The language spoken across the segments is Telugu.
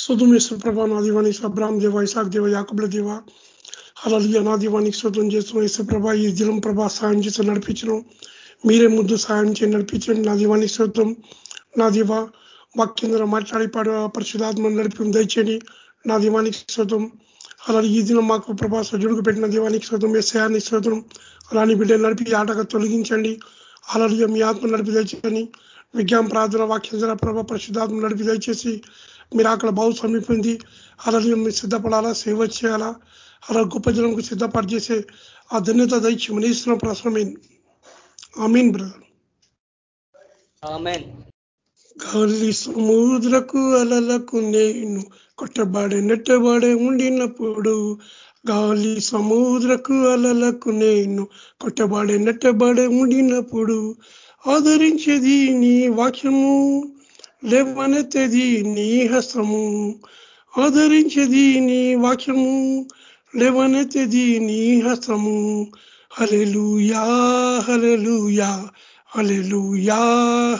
సుధుమేశ్వర ప్రభా నా దీవానికి అబ్రాహ్మ దేవ ఇసాక్ దేవ యాకబుల దేవ అలాగే నా దీవానికి శోధం చేస్తున్నాం ఇసు ప్రభా ఈ దినం ప్రభా సాయం చేసి నడిపించడం మీరే ముందు సాయం చేసి నడిపించండి నా దీవానికి శోధం నా దీవ వాక్యంధ్ర మాట్లాడి పాడు పరిశుధాత్మ నడిపి దయచేయండి నా దీవానికి శోధం అలాగే ఈ దినం మాకు ప్రభా సజుడుకు పెట్టిన దీవానికి శోధం ఎస్ఐఆర్ని శోధం అలాని బిడ్డ నడిపి ఆటగా తొలగించండి అలాగే మీ ఆత్మ నడిపి దయచేయండి విజ్ఞాన ప్రార్థన వాక్యంధ్ర ప్రభా పరిశుధాత్మ నడిపి దయచేసి మీరు అక్కడ బాగు సమీపింది. అలా మీరు సిద్ధపడాలా? సేవ చేయాలా? అలా గొప్ప జనంకు సిద్ధపడి చేసే ఆ ధన్యత దయచి మనీస్తున్న ప్రసమీన్ ఆమీన్ బ్రదర్. గాలి సముద్రకు అలలకు నేను కొట్టబడే నెట్టబడే ఉండినప్పుడు గాలి సముద్రకు అలలకు నేను కొట్టబడే నెట్టబడే ఉండినప్పుడు ఆదరించేది నీ వాక్యము. లేవనెత్తది నీ హస్తము ఆదరించది నీ వాక్యము లేవనెత్తది నీ హస్తము. హలెలుయా హలెలుయా హలెలుయా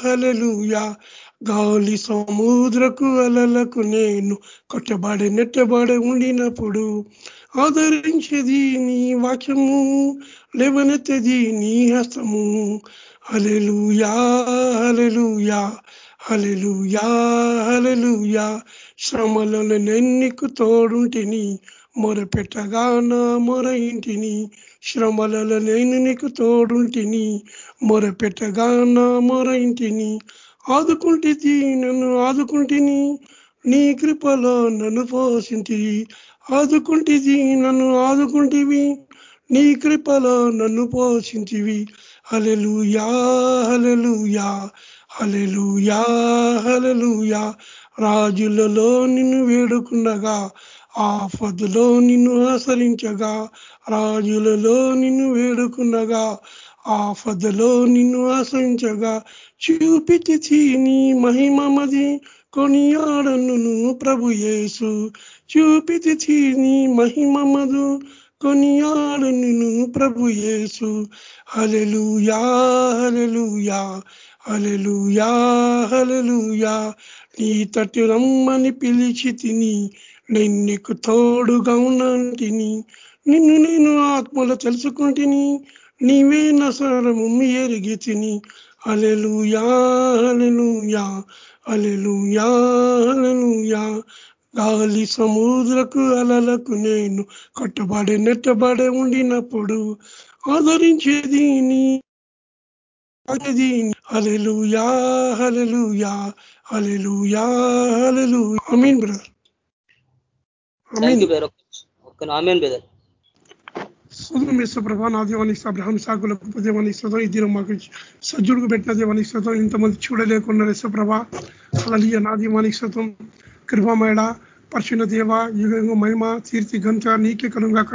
హలెలుయా గాలి సముద్రకు అలలకు నేను కొట్టబడి నెట్టబడి ఉండినప్పుడు ఆదరించేది నీ వాక్యము లేవనెత్తది నీ హస్తము. హలెలుయా హలెలుయా హలెలుయా హలెలుయా శ్రమలను నెన్నికు తోడుంటిని మొరపెట్టగా నా మొర ఇంటిని శ్రమలలో నేను నీకు తోడుంటిని మొరపెట్టగా నా మొర ఇంటిని ఆదుకుంటిది నన్ను ఆదుకుంటిని నీ కృపలో నన్ను పోషించి ఆదుకుంటిది నన్ను ఆదుకుంటివి నీ కృపలో నన్ను పోషించివి హలెలుయా హలెలుయా హలెలుయా హలెలుయా రాజులలో నిన్ను వేడుకుండగా ఆపదలో నిన్ను ఆసరించగా రాజులలో నిన్ను వేడుకున్నగా ఆపదలో నిన్ను ఆశ్రయించగా చూపితి నీ మహిమమది కొనియాడను ప్రభుయేసు చూపితి నీ మహిమమదు కొనియాడను ప్రభుయేసు హలెలుయా హలెలుయా హలెలుయా హలలుయా నీ తట్టు రమ్మని పిలిచి తిని నిన్నకు తోడుగా ఉన్నంటిని నిన్ను నేను ఆత్మలో తెలుసుకుంటుని నీవే నసరము ఎరిగి తిని. అలెలుయా హలలుయా అలెలుయా హలలుయా గాలి సముద్రకు అలలకు నేను కట్టుబడి నెట్టబడి ఉండినప్పుడు ఆదరించేది నీ హలెలుయా హలెలుయా హలెలుయా హలెలు అమీన్ బ్రదర్ అమీన్ బ్రదర్ సుధం ప్రభా నా దేవానికి అబ్రహం సాకులకు దేవానికి శతం ఈ దినం మాకు సజ్జుడుకు పెట్టిన దేవానికి శతం ఇంతమంది చూడలేకున్న యశ్వ్రభ అలలియ నా దీవానికి శతం కృపమేడ పరిశున్న దేవ యుగ మహిమ కీర్తి గంట నీకే కనుగాక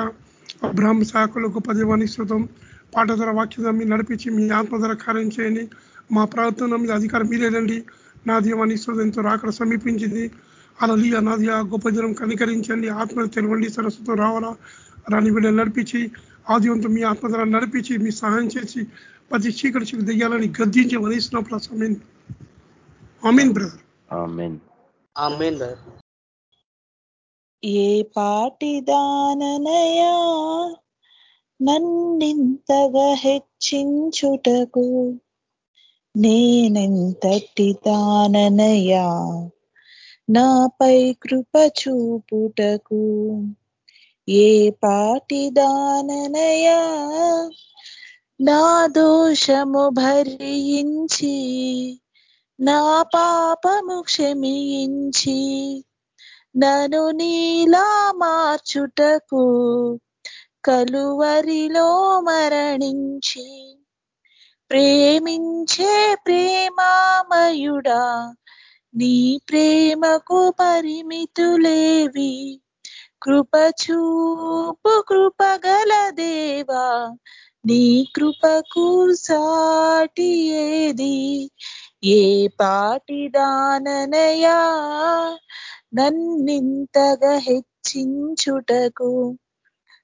అబ్రహం సాకులకు దేవానికి శతం పాట ధర వాక్య మీ నడిపించి మీ ఆత్మ ధర కార్యం చేయండి. మా ప్రభుత్వం మీద అధికారం మీరేదండి నా దీవాన్ని ఎంతో రాకడ సమీపించింది. అలలియ నాది గొప్ప జనం కనికరించండి. ఆత్మ తెలవండి సరస్వతం రావాలా రాని బిడ్డలు నడిపించి ఆదివంతం మీ ఆత్మధర నడిపించి మీ సహాయం చేసి ప్రతి చీకటి చీకటి దెయ్యాలని గద్దించి వదిలిస్తున్న ప్రసమీన్ ఆమెన్ బ్రదర్. ఏ పాటి దాననయా? నన్నింతగా హెచ్చించుటకు నేనెంతటి దాననయా నాపై కృప చూపుటకు ఏ పాటి దాననయా నా దోషము భరించి నా పాపము క్షమించి నను నీలా మార్చుటకు కలువరిలో మరణించి ప్రేమించే ప్రేమామయుడా నీ ప్రేమకు పరిమితులేవి. కృపచూపు కృపగల దేవా నీ కృపకు సాటి ఏది? ఏ పాటి దాననయా నన్నింతగా హెచ్చించుటకు?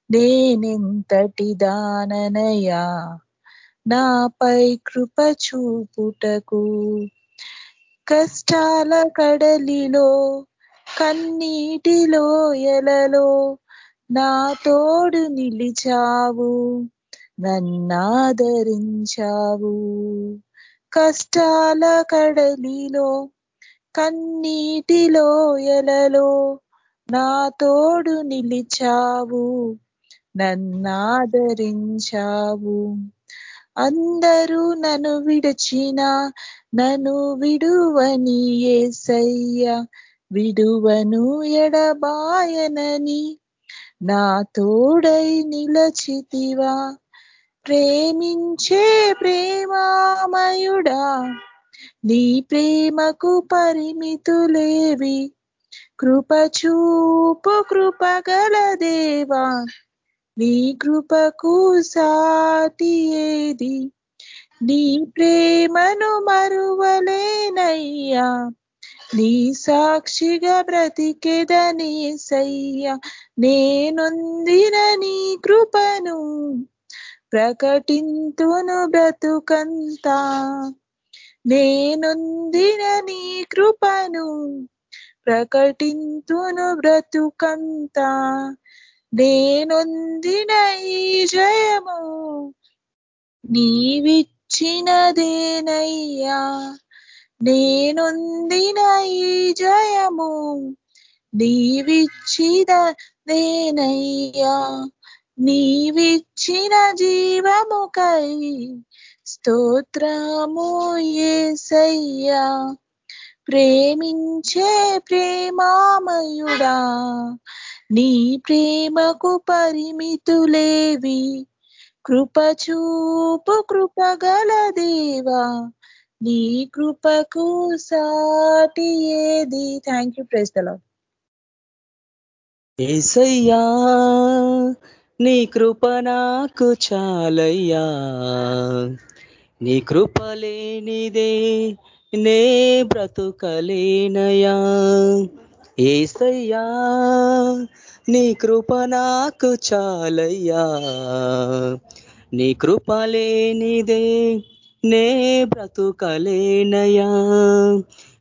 నేనెంతటి దాననయా నాపై కృప చూపుటకు. కష్టాల కడలిలో కన్నీటిలో ఎలలో నా తోడు నిలిచావు నన్నాదరించావు. కష్టాల కడలిలో కన్నీటిలో ఎలలో నా తోడు నిలిచావు నన్నాదరించావు. అందరూ నన్ను విడచిన నన్ను విడువని ఏసయ్య. విడువను ఎడబాయనని నా తోడై నిలచితివా. ప్రేమించే ప్రేమామయుడా నీ ప్రేమకు పరిమితులేవి. కృపచూపు కృపగల దేవా నీ కృపకు సాటి ఏది నీ ప్రేమను మరువలేనయ్యా. నీ సాక్షిగా బ్రతికెదని సయ్య. నేనొందిన నీ కృపను ప్రకటింతును బ్రతుకంతా. నేనొందిన నీ కృపను ప్రకటింతును బ్రతుకంతా. నేనొందిన ఈ జయము నీవిచ్చినదేనయ్యా. నేనొందిన ఈ జయము నీవిచ్చినదేనయ్యా. నీవిచ్చిన జీవముకై స్తోత్రము ఏసయ్యా. ప్రేమించే ప్రేమామయుడా నీ ప్రేమకు పరిమితులేవి. కృపచూపు కృపగల దేవా నీ కృపకు సాటి ఏది? థ్యాంక్ యూ ప్రేస్తలో ఏసయ్యా నీ కృప నాకు చాలయ్యా. నీ కృప లేనిదే నే బ్రతుకలేనయా ఏసయ్యా నీ కృప నాకు చాలయ్యా. నీ కృప లేనిదే నే బ్రతుకలేనయా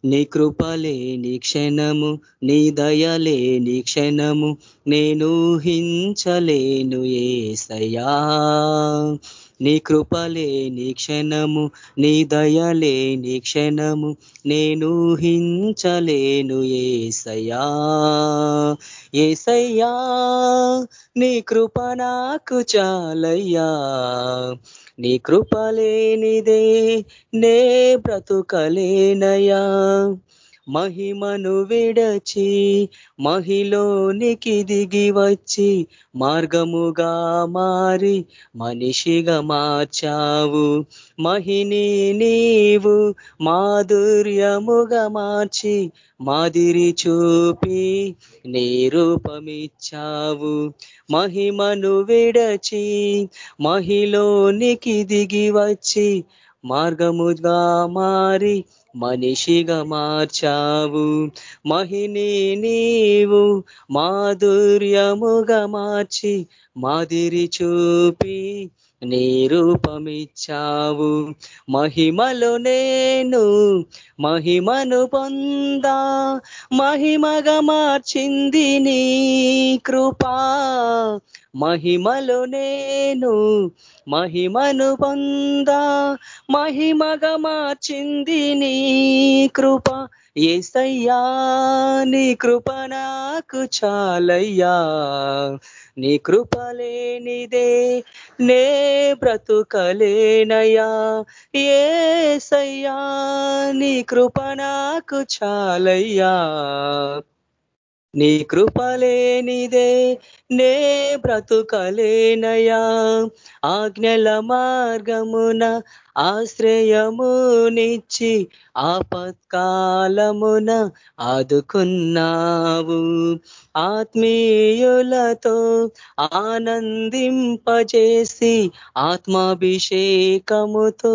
నీ కృప లేని క్షణము నీ దయలేని క్షణము నేను హించలేను ఏసయ్యా. నీ కృపలే నీ క్షణము నీ దయలే నీ క్షణము నేను హించలేను ఏసయ్యా. ఏసయ్యా నీ కృప నాకు చాలయ్యా. నీ కృప లేనిదే నే బ్రతుకలేనయా మహిమను విడచి మహిలోనికి దిగి వచ్చి మార్గముగా మారి మనిషిగా మార్చావు. మహిని నీవు మాధుర్యముగా మార్చి మాదిరి చూపి నీ రూపమిచ్చావు. మహిమను విడచి మహిలోనికి దిగి వచ్చి మార్గముగా మారి మనిషిగా మార్చావు. మహిని నీవు మాధుర్యముగా మార్చి మాదిరి చూపి నీ రూపమిచ్చావు. మహిమలో నేను మహిమను పొందా మహిమగా మార్చింది నీ కృపా. మహిమలో నేను మహిమను పొందా మహిమగా మార్చింది నీ కృప. ఏసయ్యా నీ కృప నాకు చాలయ్యా. నీ కృప లేనిదే నే బ్రతుకలేనయ్యా. ఏసయ్యా నీ కృప నాకు చాలయ్యా. నీ కృపలేనిదే నే బ్రతుకలేనయా ఆజ్ఞల మార్గమున ఆశ్రయమునిచ్చి ఆపత్కాలమున ఆదుకున్నావు. ఆత్మీయులతో ఆనందింపజేసి ఆత్మాభిషేకముతో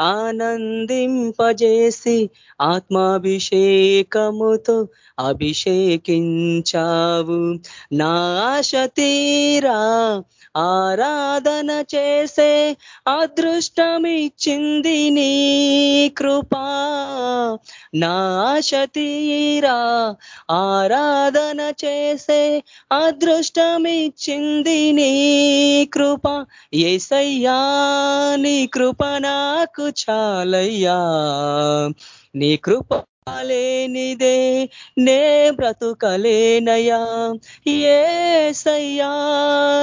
ఆనందింపజేసి ఆత్మాభిషేకముతో అభిషేకించావు. నాశతీరా ఆరాధన చేసే అదృష్టమిచ్చింది నీ కృపా. నాశతీరా ఆరాధన చేసే అదృష్టమిచ్చింది నీ కృప. ఏసయ్యా నీ కృప నాకు నాకు చాలయ్యా. నీ కృప లేనిదే నే బ్రతుకలేనయా ఏ సయ్యా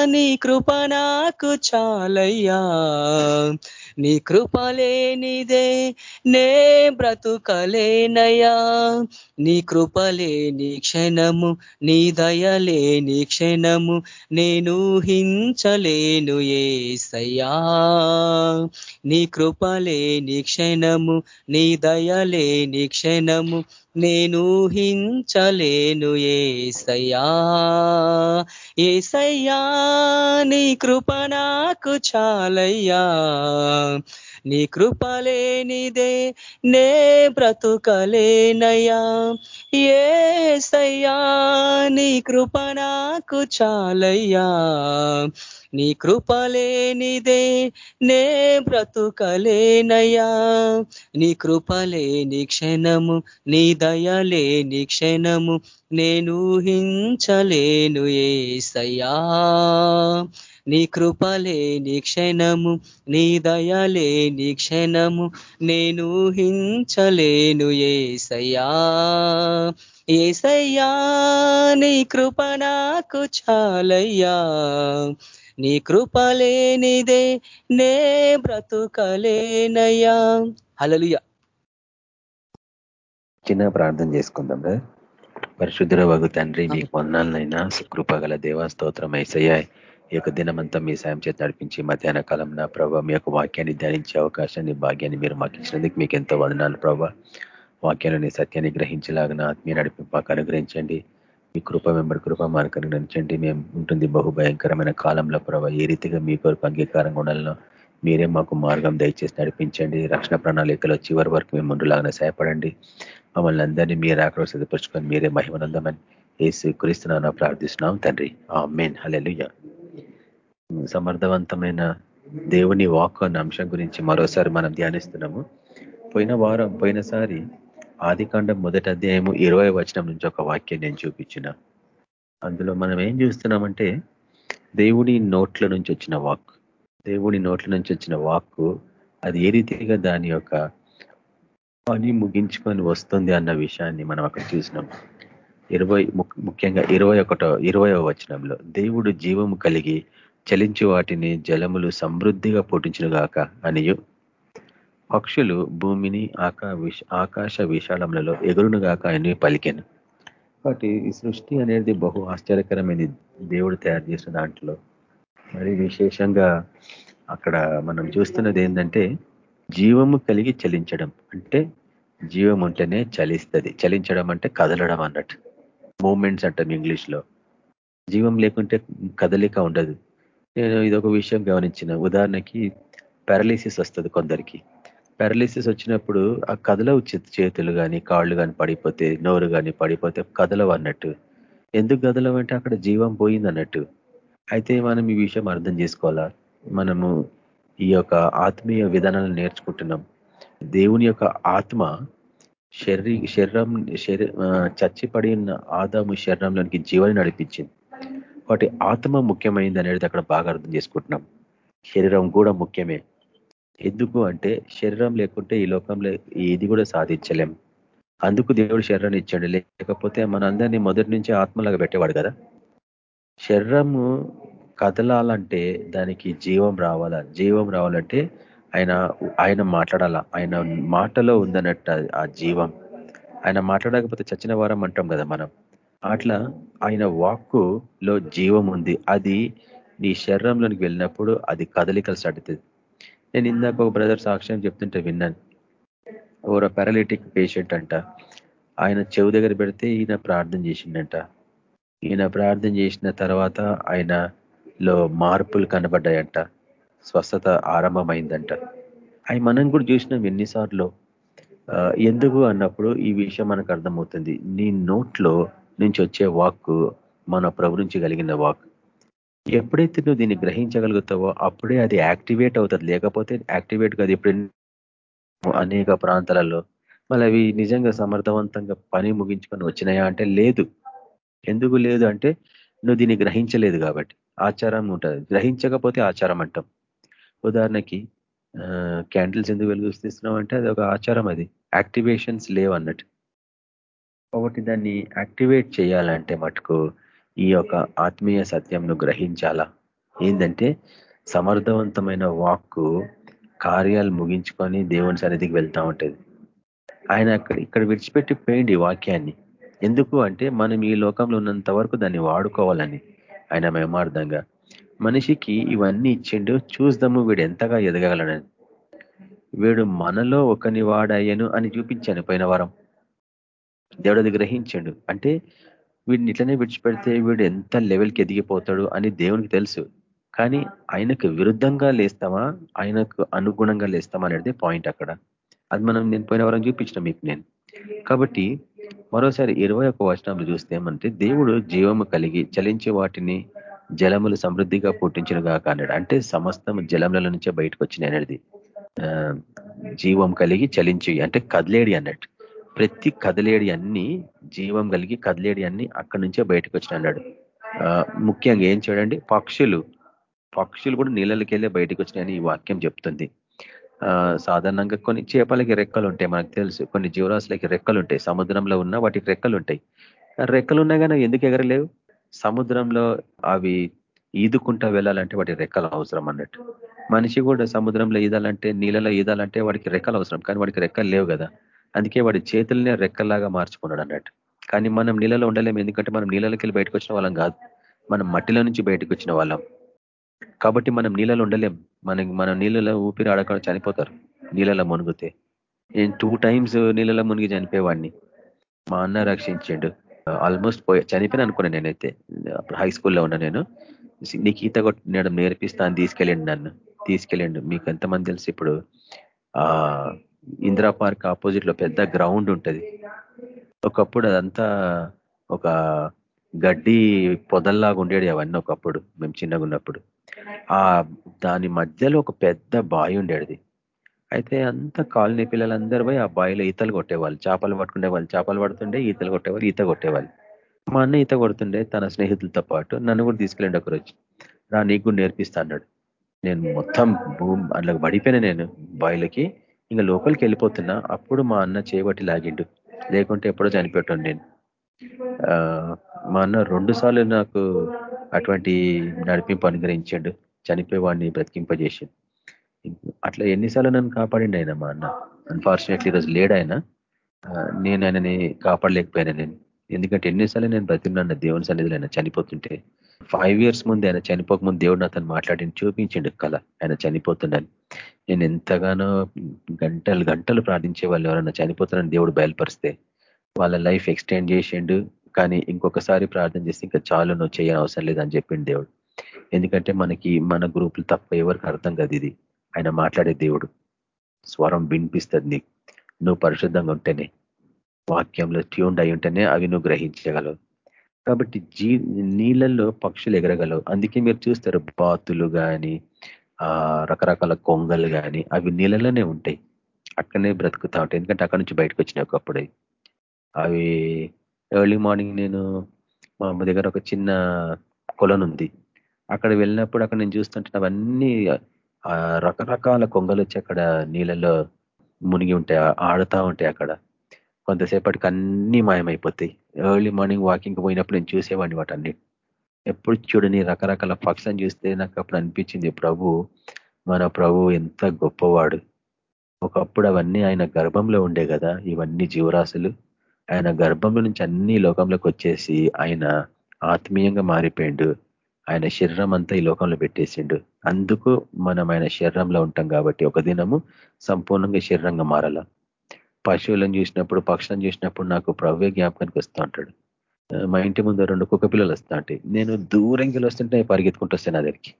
నీ కృప నాకు చాలయ్యా. నీ కృపలేనిదే నే బ్రతుకలేనయా నీ కృపలేని క్షణము నీ దయలేని క్షణము నేను హించలేను ఏసయ్యా. నీ కృపలేని క్షణము నీ దయలేని క్షణము నేను హించలేను ఏసయ్యా. ఏసయ్యా నీ కృప నాకు చాలయ్యా. నీ కృపలేనిదే నే బ్రతుకలేనయ్యా. ఏసయ్యా నీ కృప నాకు చాలయ్యా. నీ కృపలేనిదే నే బ్రతుకలేనయ్యా. నీ కృపలేని క్షణము నీ దయలేని క్షణము నేను హించలేను ఏసయ్యా. నీ కృపలేని క్షణము నీ దయలేని క్షణము నేను హించలేను ఏసయ్యా. ఏసయ్యా నీ కృప నాకు చాలయ్యా. నీ కృపలేనిదే నే బ్రతుకలేనయ్యా. హలలుయ చిన్న ప్రార్థన చేసుకుందాం పరిశుద్ధుల వగు తండ్రి మీకు వందనాలనైనా కృపగల దేవా స్తోత్రం ఐసయ్యా ఈ యొక్క దినమంతా మీ సాయం చేతి నడిపించి మధ్యాహ్న కాలం నా ప్రభావ మీ యొక్క వాక్యాన్ని ధ్యానించే అవకాశాన్ని భాగ్యాన్ని మీరు మాకు ఇచ్చినందుకు మీకు ఎంతో వదనాలు ప్రభావ వాక్యాలని సత్యాన్ని గ్రహించలాగిన ఆత్మీయ నడిపింపాక అనుగ్రహించండి. మీ కృప వెంబడి కృప మనకు అనుగ్రహించండి. మేము ఉంటుంది బహుభయంకరమైన కాలంలో ప్రభావ ఏ రీతిగా మీ కొరకు అంగీకారంగా ఉండాలనో మీరే మాకు మార్గం దయచేసి నడిపించండి. రక్షణ ప్రణాళికలో చివరి వరకు మేము ముందులాగానే సహాయపడండి. మమ్మల్ని అందరినీ మీరు ఆక్రో సిద్ధపరుచుకొని మీరే మహిమనందమని ఏసు క్రీస్తున్నా ప్రార్థిస్తున్నాం తండ్రి. ఆ మెయిన్ హలెలుయ్య సమర్థవంతమైన దేవుని వాక్ అన్న అంశం గురించి మరోసారి మనం ధ్యానిస్తున్నాము. పోయిన వారం పోయినసారి ఆదికాండం మొదటి అధ్యాయము ఇరవై వచనం నుంచి ఒక వాక్యం నేను చూపించిన. అందులో మనం ఏం చూస్తున్నామంటే దేవుడి నోట్ల నుంచి వచ్చిన వాక్. దేవుడి నోట్ల నుంచి వచ్చిన వాక్ అది ఏ రీతిగా దాని యొక్క పని ముగించుకొని వస్తుంది అన్న విషయాన్ని మనం అక్కడ చూసినాం. ఇరవై ముఖ్యంగా ఇరవై ఒకటో ఇరవయో వచనంలో దేవుడు జీవము కలిగి చలించి వాటిని జలములు సమృద్ధిగా గాక అనియు. పక్షులు భూమిని ఆకాశ విశాలములలో గాక అని పలికాను. కాబట్టి ఈ సృష్టి అనేది బహు ఆశ్చర్యకరమైన దేవుడు తయారు చేసిన దాంట్లో. మరి విశేషంగా అక్కడ మనం చూస్తున్నది ఏంటంటే జీవము కలిగి చలించడం అంటే జీవం ఉంటేనే చలిస్తుంది. చలించడం అంటే కదలడం అన్నట్టు. మూమెంట్స్ అంటాం ఇంగ్లీష్లో. జీవం లేకుంటే కదలిక ఉండదు. నేను ఇదొక విషయం గమనించిన. ఉదాహరణకి పారాలిసిస్ వస్తుంది కొందరికి. పారాలిసిస్ వచ్చినప్పుడు ఆ కదలవు చేతులు కానీ కాళ్ళు కానీ పడిపోతే నోరు కానీ పడిపోతే కదలవు అన్నట్టు. ఎందుకు కదలవు అంటే అక్కడ జీవం పోయింది అన్నట్టు. అయితే మనం ఈ విషయం అర్థం చేసుకోవాలా? మనము ఈ యొక్క ఆత్మీయ విధానాలను నేర్చుకుంటున్నాం. దేవుని యొక్క ఆత్మ శరీ శరీరం చచ్చిపడి ఉన్న ఆదాము శరీరంలోనికి జీవని నడిపించింది. వాటి ఆత్మ ముఖ్యమైంది అనేది అక్కడ బాగా అర్థం చేసుకుంటున్నాం. శరీరం కూడా ముఖ్యమే. ఎందుకు అంటే శరీరం లేకుంటే ఈ లోకంలో ఇది కూడా సాధించలేం. అందుకు దేవుడు శరీరాన్ని ఇచ్చాడు. లేకపోతే మన అందరినీ మొదటి నుంచి ఆత్మలాగా పెట్టేవాడు కదా. శరీరము కదలాలంటే దానికి జీవం రావాలా? జీవం రావాలంటే ఆయన ఆయన మాట్లాడాలా? ఆయన మాటలో ఉందన్నట్టు ఆ జీవం. ఆయన మాట్లాడకపోతే చచ్చిన వారం అంటాం కదా మనం. అట్లా ఆయన వాక్కులో జీవం ఉంది. అది నీ శరీరంలోనికి వెళ్ళినప్పుడు అది కదలికలు సడుతుంది నేను ఇందాక ఒక బ్రదర్ సాక్ష్యం చెప్తుంటే విన్నాను. ఓర పారాలిటిక్ పేషెంట్ అంట. ఆయన చెవు దగ్గర పెడితే ఈయన ప్రార్థన చేసిండంట. ఈయన ప్రార్థన చేసిన తర్వాత ఆయనలో మార్పులు కనబడ్డాయంట. స్వస్థత ఆరంభమైందంట. అవి మనం కూడా చూసినాం ఎన్నిసార్లు. ఎందుకు అన్నప్పుడు ఈ విషయం మనకు అర్థమవుతుంది. నీ నోట్లో నుంచి వచ్చే వాక్ మన ప్రభు నుంచి కలిగిన వాక్ ఎప్పుడైతే నువ్వు దీన్ని గ్రహించగలుగుతావో అప్పుడే అది యాక్టివేట్ అవుతుంది. లేకపోతే యాక్టివేట్ కాదు. ఇప్పుడు అనేక ప్రాంతాలలో మళ్ళీ అవి నిజంగా సమర్థవంతంగా పని ముగించుకొని వచ్చినాయా అంటే లేదు. ఎందుకు లేదు అంటే నువ్వు దీన్ని గ్రహించలేదు కాబట్టి. ఆచారం ఉంటుంది. గ్రహించకపోతే ఆచారం అంటాం. ఉదాహరణకి క్యాండిల్స్ ఎందుకు వెలుగుస్తున్నావు అంటే అది ఒక ఆచారం అది. యాక్టివేషన్స్ లేవు అన్నట్టు కాబట్టి దాన్ని యాక్టివేట్ చేయాలంటే మటుకు ఈ యొక్క ఆత్మీయ సత్యంను గ్రహించాలా? ఏంటంటే సమర్థవంతమైన వాక్కు కార్యాలు ముగించుకొని దేవుని సన్నిధికి వెళ్తా ఉంటుంది. ఆయన అక్కడ ఇక్కడ విడిచిపెట్టి పోయింది వాక్యాన్ని. ఎందుకు అంటే మనం ఈ లోకంలో ఉన్నంత వరకు దాన్ని వాడుకోవాలని. ఆయన మేమార్థంగా మనిషికి ఇవన్నీ ఇచ్చిండు చూద్దాము వీడు ఎంతగా ఎదగగలడని వీడు మనలో ఒకని వాడయ్యను అని చూపించాను పోయిన వారం. దేవుడు అది గ్రహించాడు. అంటే వీడిని ఇట్లనే విడిచిపెడితే వీడు ఎంత లెవెల్కి ఎదిగిపోతాడు అని దేవునికి తెలుసు. కానీ ఆయనకు విరుద్ధంగా లేస్తామా? ఆయనకు అనుగుణంగా లేస్తామా అనేది పాయింట్ అక్కడ. అది మనం నేను పోయిన వారం చూపించిన మీకు నేను. కాబట్టి మరోసారి ఇరవై ఒక వచనంలో చూస్తేమంటే దేవుడు జీవము కలిగి చలించే వాటిని జలములు సమృద్ధిగా పుట్టించినగా అన్నాడు. అంటే సమస్తం జలముల నుంచే బయటకు వచ్చినాయి అనేది. జీవం కలిగి చలించి అంటే కదిలేడి అన్నట్టు. ప్రతి కదిలేడి అన్ని జీవం కలిగి కదిలేడి అన్ని అక్కడి నుంచే బయటకు వచ్చిన అన్నాడు. ముఖ్యంగా ఏం చూడండి పక్షులు. పక్షులు కూడా నీళ్ళకి వెళ్ళే బయటకు వచ్చినాయని ఈ వాక్యం చెప్తుంది. సాధారణంగా కొన్ని చేపలకి రెక్కలు ఉంటాయి మనకు తెలుసు. కొన్ని జీవరాశులకి రెక్కలు ఉంటాయి. సముద్రంలో ఉన్న వాటికి రెక్కలు ఉంటాయి. రెక్కలు ఉన్నా కానీ ఎందుకు ఎగరలేవు? సముద్రంలో అవి ఈదుకుంటా వెళ్ళాలంటే వాటి రెక్కలు అవసరం అన్నట్టు. మనిషి కూడా సముద్రంలో ఈదాలంటే నీళ్ళలో ఈదాలంటే వాడికి రెక్కలు అవసరం. కానీ వాడికి రెక్కలు లేవు కదా. అందుకే వాడి చేతులనే రెక్కల్లాగా మార్చుకున్నాడు అన్నట్టు. కానీ మనం నీళ్ళలో ఉండలేము. ఎందుకంటే మనం నీళ్ళకి వెళ్ళి బయటకు వచ్చిన వాళ్ళం కాదు. మనం మట్టిలో నుంచి బయటకు వచ్చిన వాళ్ళం. కాబట్టి మనం నీళ్ళలో ఉండలేం. మన మనం నీళ్ళలో ఊపిరి ఆడక చనిపోతారు. నీళ్ళలో మునిగితే. నేను టూ టైమ్స్ నీళ్ళలో మునిగి చనిపోయేవాడిని. మా అన్న రక్షించిండు. ఆల్మోస్ట్ పోయి చనిపోయిన అనుకున్నాను నేనైతే. హై స్కూల్లో ఉన్నా నేను. నీకు ఈత కొట్టినడం నేర్పిస్తా అని తీసుకెళ్ళండి నన్ను. తీసుకెళ్ళండి. మీకు ఎంతమంది తెలిసి ఇప్పుడు? ఇందిరా పార్క్ ఆపోజిట్లో పెద్ద గ్రౌండ్ ఉంటుంది. ఒకప్పుడు అదంతా ఒక గడ్డి పొదల్లాగా ఉండేది అవన్నీ ఒకప్పుడు మేము చిన్నగా ఉన్నప్పుడు. ఆ దాని మధ్యలో ఒక పెద్ద బావి ఉండేది. అయితే అంత కాలనీ పిల్లలందరూ పోయి ఆ బావిలో ఈతలు కొట్టేవాళ్ళు. చేపలు పట్టుకునే వాళ్ళు చేపలు పడుతుండే ఈతలు కొట్టేవాళ్ళు ఈత కొట్టేవాళ్ళు. మా అన్న ఈత కొడుతుండే తన స్నేహితులతో పాటు నన్ను కూడా తీసుకెళ్ళండి ఒకరోజు. రా నీకు నేర్పిస్తా అన్నాడు. నేను మొత్తం భూమి అందులో పడిపోయినా నేను బాయిలకి. ఇంకా లోపలికి వెళ్ళిపోతున్నా అప్పుడు మా అన్న చేయబట్టి లాగిండు. లేకుంటే ఎప్పుడో చనిపెట్టాను నేను. మా అన్న రెండు సార్లు నాకు అటువంటి నడిపింపు అనుగ్రహించాడు. చనిపోయేవాడిని బ్రతికింపజేసి అట్లా ఎన్నిసార్లు నన్ను కాపాడిండి ఆయన మా అన్న? అన్ఫార్చునేట్లీ ఈరోజు లేడు ఆయన. నేను ఆయనని కాపాడలేకపోయాను నేను. ఎందుకంటే ఎన్నిసార్లు నేను బ్రతికున్నాను దేవుని సన్నిధిలో ఆయన చనిపోతుంటే ఫైవ్ ఇయర్స్ ముందు ఆయన చనిపోక ముందు దేవుడు అతను మాట్లాడి చూపించిండు కళ ఆయన చనిపోతుండని. నేను ఎంతగానో గంటలు గంటలు ప్రార్థించే వాళ్ళు ఎవరైనా చనిపోతారని దేవుడు బయలుపరిస్తే వాళ్ళ లైఫ్ ఎక్స్టెండ్ చేసిండు. కానీ ఇంకొకసారి ప్రార్థన చేస్తే ఇంకా చాలు నువ్వు చేయని అవసరం లేదని చెప్పిండు దేవుడు. ఎందుకంటే మనకి మన గ్రూపులు తప్ప ఎవరికి అర్థం కాదు ఇది. ఆయన మాట్లాడే దేవుడు. స్వరం వినిపిస్తుంది నీకు. నువ్వు పరిశుద్ధంగా ఉంటేనే వాక్యంలో ట్యూన్డ్ అయి ఉంటేనే అవి నువ్వు గ్రహించగలవు. కాబట్టి జీ నీళ్ళల్లో పక్షులు ఎగరగలవు. అందుకే మీరు చూస్తారు బాతులు కానీ రకరకాల కొంగలు కానీ అవి నీళ్ళలోనే ఉంటాయి. అక్కడనే బ్రతుకుతా ఉంటాయి. ఎందుకంటే అక్కడ నుంచి బయటకు వచ్చినాయి ఒకప్పుడే. అవి ఎర్లీ మార్నింగ్ నేను మా అమ్మ దగ్గర ఒక చిన్న కొలను ఉంది. అక్కడ వెళ్ళినప్పుడు అక్కడ నేను చూస్తుంటే అవన్నీ రకరకాల కొంగలు వచ్చి అక్కడ నీళ్ళలో మునిగి ఉంటాయి ఆడుతూ ఉంటాయి అక్కడ. కొంతసేపటికి అన్నీ మాయమైపోతాయి. ఎర్లీ మార్నింగ్ వాకింగ్ పోయినప్పుడు నేను చూసేవాడిని వాటన్ని. ఎప్పుడు చూడని రకరకాల పక్షులను చూస్తే నాకు అప్పుడు అనిపించింది ప్రభు మన ప్రభు ఎంత గొప్పవాడు. ఒకప్పుడు అవన్నీ ఆయన గర్భంలో ఉండే కదా ఇవన్నీ జీవరాశులు. ఆయన గర్భంలో నుంచి అన్ని లోకంలోకి వచ్చేసి ఆయన ఆత్మీయంగా మారిపోయిండు. ఆయన శరీరం అంతా ఈ లోకంలో పెట్టేసిండు. అందుకు మనం ఆయన శరీరంలో ఉంటాం కాబట్టి ఒక దినము సంపూర్ణంగా శరీరంగా మారాల. పశువులను చూసినప్పుడు పక్షులను చూసినప్పుడు నాకు ప్రవ్య జ్ఞాపకానికి వస్తూ ఉంటాడు. మా ఇంటి ముందు రెండు కుక్క పిల్లలు వస్తా నేను దూరంగా వస్తుంటే పరిగెత్తుకుంటూ వస్తాను నా దగ్గరికి.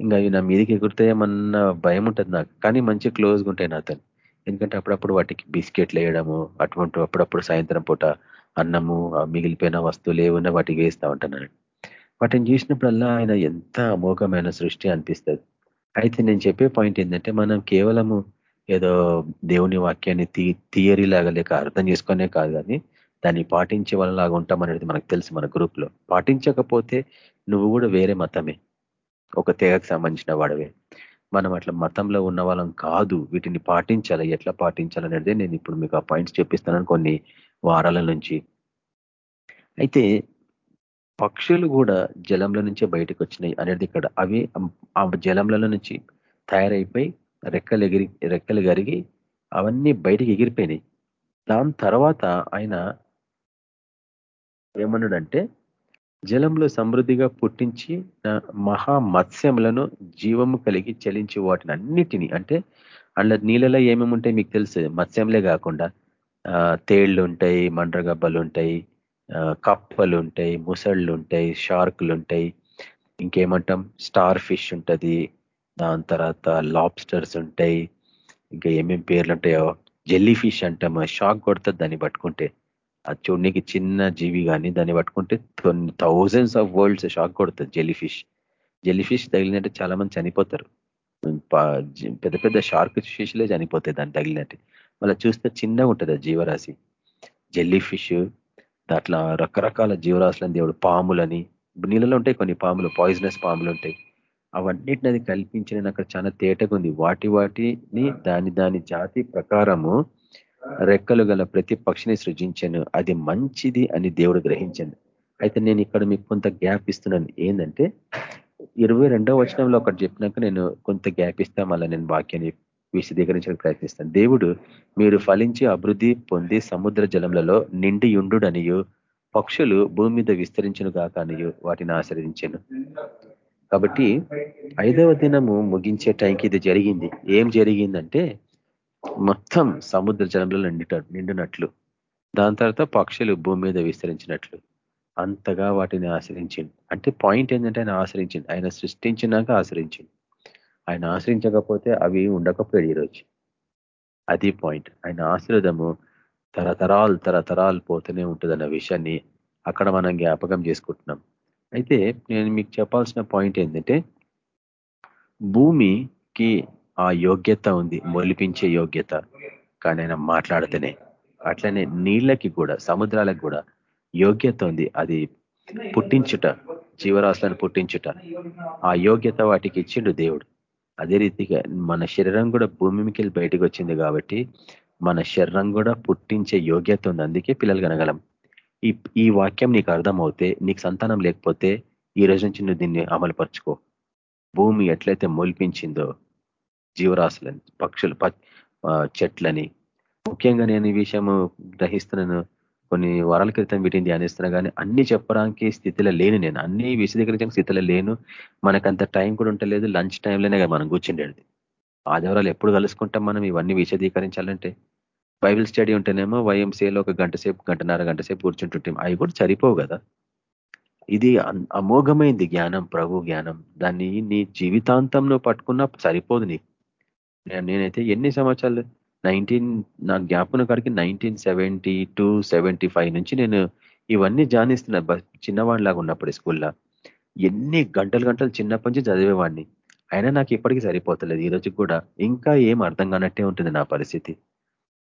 ఇంకా అవి నా మీదకి ఎగురుతాయేమన్న భయం ఉంటుంది నాకు కానీ మంచి క్లోజ్గా ఉంటాయి నాతో ఎందుకంటే అప్పుడప్పుడు వాటికి బిస్కెట్లు వేయడము అటువంటి అప్పుడప్పుడు సాయంత్రం పూట అన్నము మిగిలిపోయిన వస్తువులు ఏమన్నా వాటికి వేస్తూ ఉంటాను వాటిని చూసినప్పుడల్లా ఆయన ఎంత అమోఘమైన సృష్టి అనిపిస్తుంది. అయితే నేను చెప్పే పాయింట్ ఏంటంటే మనం కేవలము ఏదో దేవుని వాక్యాన్ని థియరీ లాగా లేక అర్థం చేసుకునే కాదు కానీ దాన్ని పాటించే వాళ్ళలాగా ఉంటామనేది మనకు తెలుసు మన గ్రూప్లో పాటించకపోతే నువ్వు కూడా వేరే మతమే. ఒక తెగకు సంబంధించిన వాడవే. మనం అట్లా మతంలో ఉన్న వాళ్ళం కాదు. వీటిని పాటించాలి. ఎట్లా పాటించాలనేది నేను ఇప్పుడు మీకు ఆ పాయింట్స్ చెప్పిస్తున్నాను కొన్ని వారాల నుంచి. అయితే పక్షులు కూడా జలంలో నుంచే బయటకు వచ్చినాయి అనేది ఇక్కడ. అవి ఆ జలంలో నుంచి తయారైపోయి రెక్కలు ఎగిరి రెక్కలు గరిగి అవన్నీ బయటికి ఎగిరిపోయినాయి. దాని తర్వాత ఆయన ఏమన్నాడంటే జలంలో సమృద్ధిగా పుట్టించి మహా మత్స్యములను జీవము కలిగి చలించి వాటిని అన్నిటినీ అంటే అందులో నీళ్ళలో ఏమేమి ఉంటాయి మీకు తెలుసు? మత్స్యంలే కాకుండా తేళ్ళు ఉంటాయి మండ్రగబ్బలు ఉంటాయి కప్పలు ఉంటాయి ముసళ్ళు ఉంటాయి షార్కులు ఉంటాయి. ఇంకేమంటాం? స్టార్ ఫిష్ ఉంటుంది దాని తర్వాత లాబ్స్టర్స్ ఉంటాయి. ఇంకా ఏమేమి పేర్లు ఉంటాయో? జెల్లీ ఫిష్ అంటాం షాక్ కొడుతుంది దాన్ని పట్టుకుంటే. అది చూడనికి చిన్న జీవి కానీ దాన్ని పట్టుకుంటే థౌజండ్స్ ఆఫ్ వరల్డ్స్ షాక్ కొడుతుంది జెల్లీ ఫిష్ జెల్లీ ఫిష్ తగిలినట్టు చాలా మంది చనిపోతారు. పెద్ద పెద్ద షార్క్ ఫిష్లే చనిపోతాయి దాన్ని తగిలినట్టు. మళ్ళీ చూస్తే చిన్నగా ఉంటుంది జీవరాశి. జెల్లీ ఫిష్ దాంట్లో రకరకాల జీవరాశులని దేవుడు పాములని నీళ్ళలో ఉంటాయి కొన్ని పాములు పాయిజనస్ పాములు ఉంటాయి. అవన్నిటిని అది కల్పించిన అక్కడ చాలా తేటగా ఉంది. వాటి వాటిని దాని దాని జాతి ప్రకారము రెక్కలు గల ప్రతి పక్షిని సృజించాను. అది మంచిది అని దేవుడు గ్రహించాను. అయితే నేను ఇక్కడ మీకు కొంత గ్యాప్ ఇస్తున్నాను. ఏంటంటే ఇరవై రెండవ వచనంలో ఒకటి చెప్పినాక నేను కొంత గ్యాప్ ఇస్తా మళ్ళీ నేను వాక్యాన్ని విశదీకరించడానికి ప్రయత్నిస్తాను. దేవుడు మీరు ఫలించి అభివృద్ధి పొంది సముద్ర జలములలో నిండి అనియు పక్షులు భూమి మీద విస్తరించను కాక అనియు వాటిని ఆశ్రయించాను. కాబట్టి ఐదవ దినము ముగించే టైంకి ఇది జరిగింది. ఏం జరిగిందంటే మొత్తం సముద్ర జలంలో నిండుట నిండునట్లు. దాని తర్వాత పక్షులు భూమి మీద విస్తరించినట్లు. అంతగా వాటిని ఆశ్రయించింది అంటే పాయింట్ ఏంటంటే ఆయన ఆశ్రయించింది ఆయన సృష్టించినాక ఆశ్రయించింది ఆయన ఆశ్రయించకపోతే అవి ఉండకపోయాడు ఈరోజు అది పాయింట్. ఆయన ఆశ్రదము తరతరాలు తరతరాలు పోతూనే ఉంటుందన్న విషయాన్ని అక్కడ మనం జ్ఞాపకం చేసుకుంటున్నాం. అయితే నేను మీకు చెప్పాల్సిన పాయింట్ ఏంటంటే భూమికి ఆ యోగ్యత ఉంది మొలిపించే యోగ్యత. కానీ ఆయన మాట్లాడితేనే. అట్లనే నీళ్ళకి కూడా సముద్రాలకు కూడా యోగ్యత ఉంది. అది పుట్టించుట జీవరాశులను పుట్టించుట. ఆ యోగ్యత వాటికి ఇచ్చిండు దేవుడు. అదే రీతిగా మన శరీరం కూడా భూమి వెళ్ళి బయటకు వచ్చింది కాబట్టి మన శరీరం కూడా పుట్టించే యోగ్యత ఉంది. అందుకే పిల్లలు కనగలం. ఈ ఈ వాక్యం నీకు అర్థమవుతే నీకు సంతానం లేకపోతే ఈ రోజు నుంచి నువ్వు దీన్ని అమలుపరుచుకో. భూమి ఎట్లయితే మొలిపించిందో జీవరాశులని పక్షులు చెట్లని. ముఖ్యంగా నేను ఈ విషయము గ్రహిస్తున్నాను. కొన్ని వారాల క్రితం వీటిని ధ్యానిస్తున్నా కానీ అన్ని చెప్పడానికి స్థితిలో లేను నేను. అన్ని విశదీకరించడానికి స్థితిలో లేను. మనకంత టైం కూడా ఉంటలేదు లంచ్ టైంలోనే మనం కూర్చుండేది. ఆదివారాలు ఎప్పుడు కలుసుకుంటాం మనం? ఇవన్నీ విశదీకరించాలంటే. బైబిల్ స్టడీ ఉంటేనేమో వైఎంసీలో ఒక గంట సేపు గంటన్నర గంట సేపు కూర్చుంటుంటాం. అవి కూడా సరిపోవు కదా. ఇది అమోఘమైంది జ్ఞానం ప్రభు జ్ఞానం. దాన్ని నీ జీవితాంతంలో పట్టుకున్నా సరిపోదు నీకు. నేనైతే ఎన్ని సంవత్సరాలు? నైన్టీన్ నా జ్ఞాపన కాడికి nineteen seventy two seventy five నుంచి నేను ఇవన్నీ జానిస్తున్నా చిన్నవాడిలాగా ఉన్నప్పుడు స్కూల్లో. ఎన్ని గంటలు గంటలు చిన్నప్పటి నుంచి చదివేవాడిని. అయినా నాకు ఇప్పటికీ సరిపోతలేదు. ఈ రోజు కూడా ఇంకా ఏం అర్థం కానట్టే ఉంటుంది నా పరిస్థితి.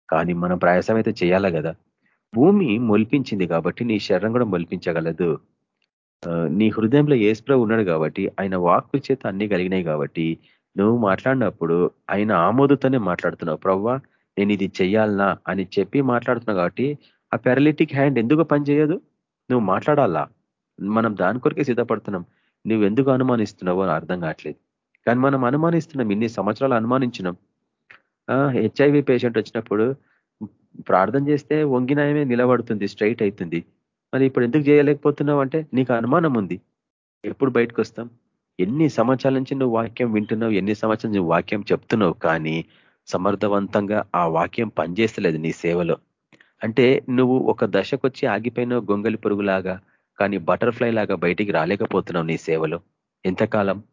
కానీ మనం ప్రయాసం అయితే చేయాలా కదా. భూమి మొలిపించింది కాబట్టి నీ శరీరం కూడా మొలిపించగలదు. నీ హృదయంలో ఏసుప్రభు ఉన్నాడు కాబట్టి ఆయన వాక్కు చేత అన్ని కలిగినాయి కాబట్టి నువ్వు మాట్లాడినప్పుడు ఆయన ఆమోదుతోనే మాట్లాడుతున్నావు. ప్రవ్వా నేను ఇది చెయ్యాలనా అని చెప్పి మాట్లాడుతున్నావు కాబట్టి ఆ పెరలిటిక్ హ్యాండ్ ఎందుకు పనిచేయదు నువ్వు మాట్లాడాలా? మనం దాని కొరకే సిద్ధపడుతున్నాం. నువ్వు ఎందుకు అనుమానిస్తున్నావో అర్థం కావట్లేదు. కానీ మనం అనుమానిస్తున్నాం ఇన్ని సంవత్సరాలు అనుమానించినాం. హెచ్ఐవి పేషెంట్ వచ్చినప్పుడు ప్రార్థన చేస్తే వంగినాయమే నిలబడుతుంది స్ట్రైట్ అవుతుంది. మరి ఇప్పుడు ఎందుకు చేయలేకపోతున్నావు అంటే నీకు అనుమానం ఉంది. ఎప్పుడు బయటకు వస్తాం? ఎన్ని సంవత్సరాల నుంచి నువ్వు వాక్యం వింటున్నావు ఎన్ని సంవత్సరాలు నువ్వు వాక్యం చెప్తున్నావు కానీ సమర్థవంతంగా ఆ వాక్యం పనిచేస్తలేదు నీ సేవలో. అంటే నువ్వు ఒక దశకొచ్చి ఆగిపోయిన గొంగలి పురుగులాగా కానీ బటర్ఫ్లై లాగా బయటికి రాలేకపోతున్నావు నీ సేవలో. ఎంతకాలం?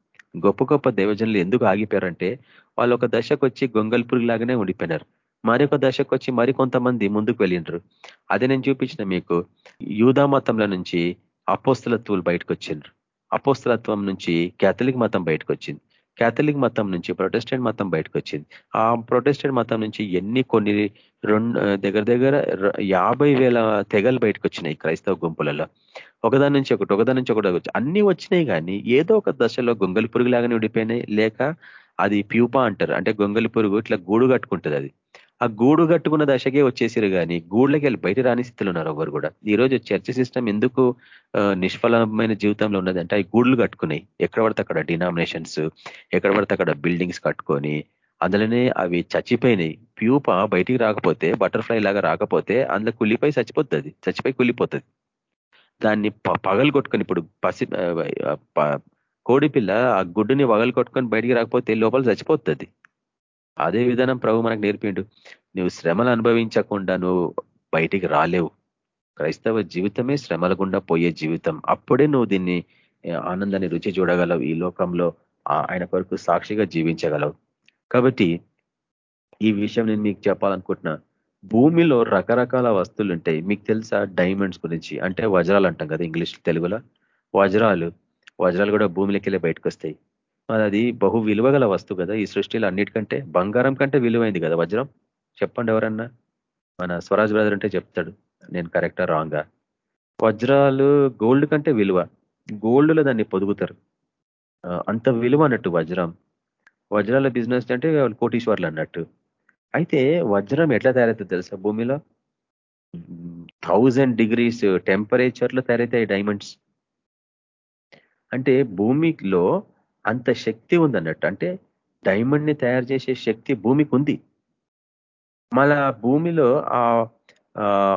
గొప్ప గొప్ప దేవజనులు ఎందుకు ఆగిపోయారంటే వాళ్ళు ఒక దశకు వచ్చి గొంగల్ పురుగులాగానే ఉండిపోయినారు. మరొక దశకు వచ్చి మరి కొంతమంది ముందుకు వెళ్ళిండ్రు. అదే నేను చూపించిన మీకు. యూదా మతంలో నుంచి అపోస్తలత్వులు బయటకు వచ్చిండ్రు అపోస్తలత్వం నుంచి క్యాథలిక్ మతం బయటకు వచ్చింది క్యాథలిక్ మతం నుంచి ప్రొటెస్టెంట్ మతం బయటకు వచ్చింది ఆ ప్రొటెస్టెంట్ మతం నుంచి ఎన్ని కొన్ని రెండు దగ్గర దగ్గర యాభై వేల తెగలు బయటకు వచ్చినాయి క్రైస్తవ గుంపులలో. ఒకదాని నుంచి ఒకటి ఒకదాని నుంచి ఒకటి అన్ని వచ్చినాయి కానీ ఏదో ఒక దశలో గొంగలి పురుగులాగానే ఉడిపోయినాయి లేక అది ప్యూపా అంటారు. అంటే గొంగలి పురుగు ఇట్లా గూడు కట్టుకుంటుంది అది. ఆ గూడు కట్టుకున్న దశకే వచ్చేసారు కానీ గూళ్ళకి వెళ్ళి బయట రాని స్థితిలో ఉన్నారు ఎవరు కూడా. ఈరోజు చర్చ సిస్టమ్ ఎందుకు నిష్ఫలమైన జీవితంలో ఉన్నదంటే అవి గూడులు కట్టుకున్నాయి. ఎక్కడ పడితే అక్కడ డినామినేషన్స్ ఎక్కడ పడితే అక్కడ బిల్డింగ్స్ కట్టుకొని అందులోనే అవి చచ్చిపోయినాయి. ప్యూప బయటికి రాకపోతే బటర్ఫ్లై లాగా రాకపోతే అందులో కుళ్ళిపోయి చచ్చిపోతుంది చచ్చిపోయి కుళ్ళిపోతుంది. దాన్ని పగలు కొట్టుకొని ఇప్పుడు పసి కోడిపిల్ల ఆ గుడ్డుని వగలు కొట్టుకొని బయటికి రాకపోతే లోపల చచ్చిపోతుంది. అదే విధానం ప్రభు మనకు నేర్పిండు. నువ్వు శ్రమలు అనుభవించకుండా నువ్వు బయటికి రాలేవు. క్రైస్తవ జీవితమే శ్రమల గుండా పోయే జీవితం. అప్పుడే నువ్వు దీన్ని ఆనందాన్ని రుచి చూడగలవు. ఈ లోకంలో ఆయన కొరకు సాక్షిగా జీవించగలవు. కాబట్టి ఈ విషయం నేను మీకు చెప్పాలనుకుంటున్నా. భూమిలో రకరకాల వస్తువులు ఉంటాయి. మీకు తెలుసా డైమండ్స్ గురించి? అంటే వజ్రాలు అంటాం కదా ఇంగ్లీష్ తెలుగులో. వజ్రాలు వజ్రాలు కూడా భూమిలోకి వెళ్ళి బయటకు వస్తాయి అది బహు విలువ గల వస్తువు కదా ఈ సృష్టిలో అన్నిటికంటే బంగారం కంటే విలువైంది కదా వజ్రం? చెప్పండి ఎవరన్నా? మన స్వరాజ్ బ్రదర్ అంటే చెప్తాడు. నేను కరెక్టా రాంగా? వజ్రాలు గోల్డ్ కంటే విలువ. గోల్డ్లో దాన్ని పొదుగుతారు. అంత విలువ అన్నట్టు వజ్రం. వజ్రాల బిజినెస్ అంటే కోటీశ్వర్లు అన్నట్టు. అయితే వజ్రం ఎట్లా తయారవుతుంది తెలుసా భూమిలో? థౌజండ్ డిగ్రీస్ టెంపరేచర్లో తయారవుతాయి డైమండ్స్. అంటే భూమిలో అంత శక్తి ఉందన్నట్టు. అంటే డైమండ్ని తయారు చేసే శక్తి భూమికి ఉంది మళ్ళా భూమిలో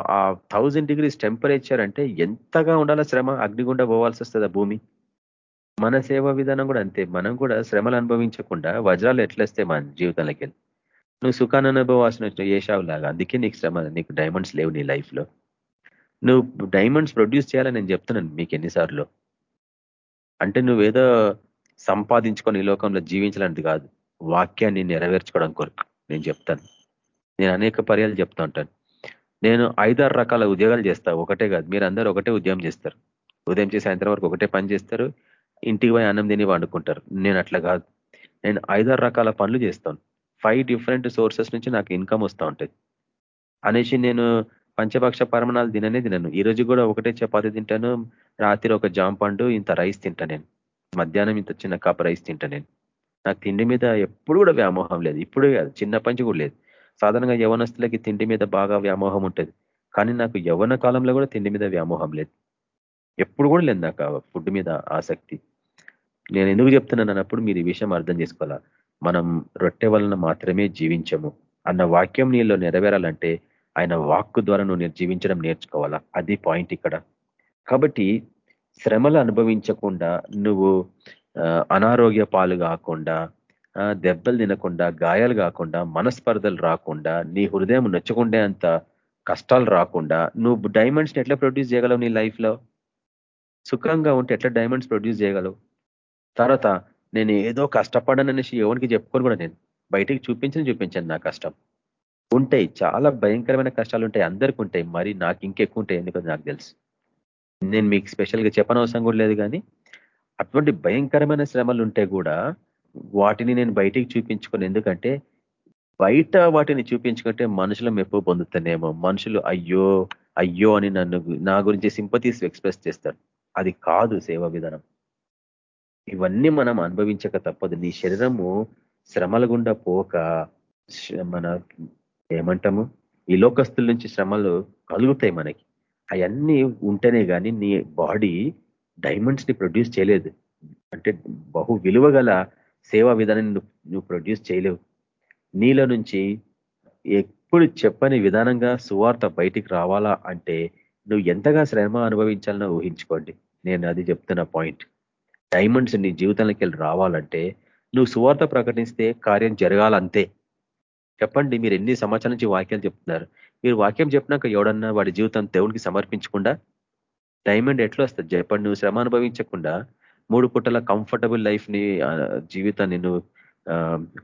ఆ థౌజండ్ డిగ్రీస్ టెంపరేచర్ అంటే ఎంతగా ఉండాల శ్రమ అగ్నిగుండా పోవాల్సి వస్తుంది భూమి. మన సేవా విధానం కూడా అంతే. మనం కూడా శ్రమలు అనుభవించకుండా వజ్రాలు ఎట్లేస్తే మన జీవితంలోకి వెళ్ళి. నువ్వు సుఖాన్ని అనుభవాల్సిన ఏషావు లాగా అందుకే నీకు శ్రమ నీకు డైమండ్స్ లేవు నీ లైఫ్లో. నువ్వు డైమండ్స్ ప్రొడ్యూస్ చేయాలని నేను చెప్తున్నాను మీకు ఎన్నిసార్లు. అంటే నువ్వేదో సంపాదించుకొని ఈ లోకంలో జీవించాలంటే కాదు. వాక్యాన్ని నెరవేర్చుకోవడం కొరకు నేను చెప్తాను. నేను అనేక పర్యాలు చెప్తా ఉంటాను. నేను ఐదారు రకాల ఉద్యోగాలు చేస్తా. ఒకటే కాదు మీరు అందరూ ఒకటే ఉద్యోగం చేస్తారు. ఉదయం చేసి సాయంత్రం వరకు ఒకటే పని చేస్తారు. ఇంటికి పోయి అన్నం తిని వండుకుంటారు నేను అట్లా కాదు. నేను ఐదారు రకాల పనులు చేస్తాను. ఫైవ్ డిఫరెంట్ సోర్సెస్ నుంచి నాకు ఇన్కమ్ వస్తూ ఉంటుంది. అనేసి నేను పంచభక్ష పరమణాలు తిననే తినను. ఈ రోజు కూడా ఒకటే చపాతి తింటాను. రాత్రి ఒక జాంపండు ఇంత రైస్ తింటా నేను. మధ్యాహ్నం ఇంత చిన్న కప్ రైస్ తింటా నేను. నాకు తిండి మీద ఎప్పుడు కూడా వ్యామోహం లేదు. ఇప్పుడు కాదు చిన్న పంచి కూడా లేదు. సాధారణంగా యవనస్తులకి తిండి మీద బాగా వ్యామోహం ఉంటుంది. కానీ నాకు యవన కాలంలో కూడా తిండి మీద వ్యామోహం లేదు. ఎప్పుడు కూడా లేదు నాకు ఫుడ్ మీద ఆసక్తి. నేను ఎందుకు చెప్తున్నాను అన్నప్పుడు మీరు ఈ విషయం అర్థం చేసుకోవాలా? మనం రొట్టె వలన మాత్రమే జీవించము. అన్న వాక్యం నీలో నెరవేరాలంటే ఆయన వాక్కు ద్వారా నువ్వు జీవించడం నేర్చుకోవాలా? అది పాయింట్ ఇక్కడ. కాబట్టి శ్రమలు అనుభవించకుండా నువ్వు అనారోగ్య పాలు కాకుండా దెబ్బలు తినకుండా గాయాలు కాకుండా మనస్పర్ధలు రాకుండా నీ హృదయం నొచ్చుకుండే అంత కష్టాలు రాకుండా నువ్వు డైమండ్స్ని ఎట్లా ప్రొడ్యూస్ చేయగలవు నీ లైఫ్లో సుఖంగా ఉంటే ఎట్లా డైమండ్స్ ప్రొడ్యూస్ చేయగలవు? తర్వాత నేను ఏదో కష్టపడననేసి ఎవరికి చెప్పుకొని కూడా నేను బయటికి చూపించని చూపించాను నా కష్టం. ఉంటాయి చాలా భయంకరమైన కష్టాలు ఉంటాయి అందరికీ ఉంటాయి మరి నాకు ఇంకెక్కువ ఉంటాయి ఎందుకో నాకు తెలుసు. నేను మీకు స్పెషల్గా చెప్పనవసరం కూడా లేదు కానీ అటువంటి భయంకరమైన శ్రమలు ఉంటే కూడా వాటిని నేను బయటికి చూపించుకొని. ఎందుకంటే బయట వాటిని చూపించుకుంటే మనుషుల మెప్పు పొందుతానేమో. మనుషులు అయ్యో అయ్యో అని నన్ను నా గురించి సింపతీస్ ఎక్స్ప్రెస్ చేస్తారు. అది కాదు సేవా విధానం. ఇవన్నీ మనం అనుభవించక తప్పదు. నీ శరీరము శ్రమల గుండా పోక మన ఏమంటాము? ఈ లోకస్తుల నుంచి శ్రమలు కలుగుతాయి మనకి. అవన్నీ ఉంటేనే కానీ నీ బాడీ డైమండ్స్ని ప్రొడ్యూస్ చేయలేదు. అంటే బహు విలువ గల సేవా విధానాన్ని నువ్వు ప్రొడ్యూస్ చేయలేవు. నీలో నుంచి ఎప్పుడు చెప్పని విధానంగా సువార్త బయటికి రావాలా అంటే నువ్వు ఎంతగా శ్రమ అనుభవించాలనో ఊహించుకోండి. నేను అది చెప్తున్న పాయింట్. డైమండ్స్ నీ జీవితంలోకి వెళ్ళి రావాలంటే నువ్వు సువార్త ప్రకటిస్తే కార్యం జరగాలంతే. చెప్పండి మీరు ఎన్ని సంవత్సరాల నుంచి వాక్యాలు చెప్తున్నారు? మీరు వాక్యం చెప్పినాక ఎవడన్నా వాడి జీవితం దేవునికి సమర్పించకుండా డైమండ్ ఎట్లా వస్తుంది? చెప్పండి నువ్వు శ్రమ అనుభవించకుండా మూడు పుట్టల కంఫర్టబుల్ లైఫ్ని జీవితాన్ని నువ్వు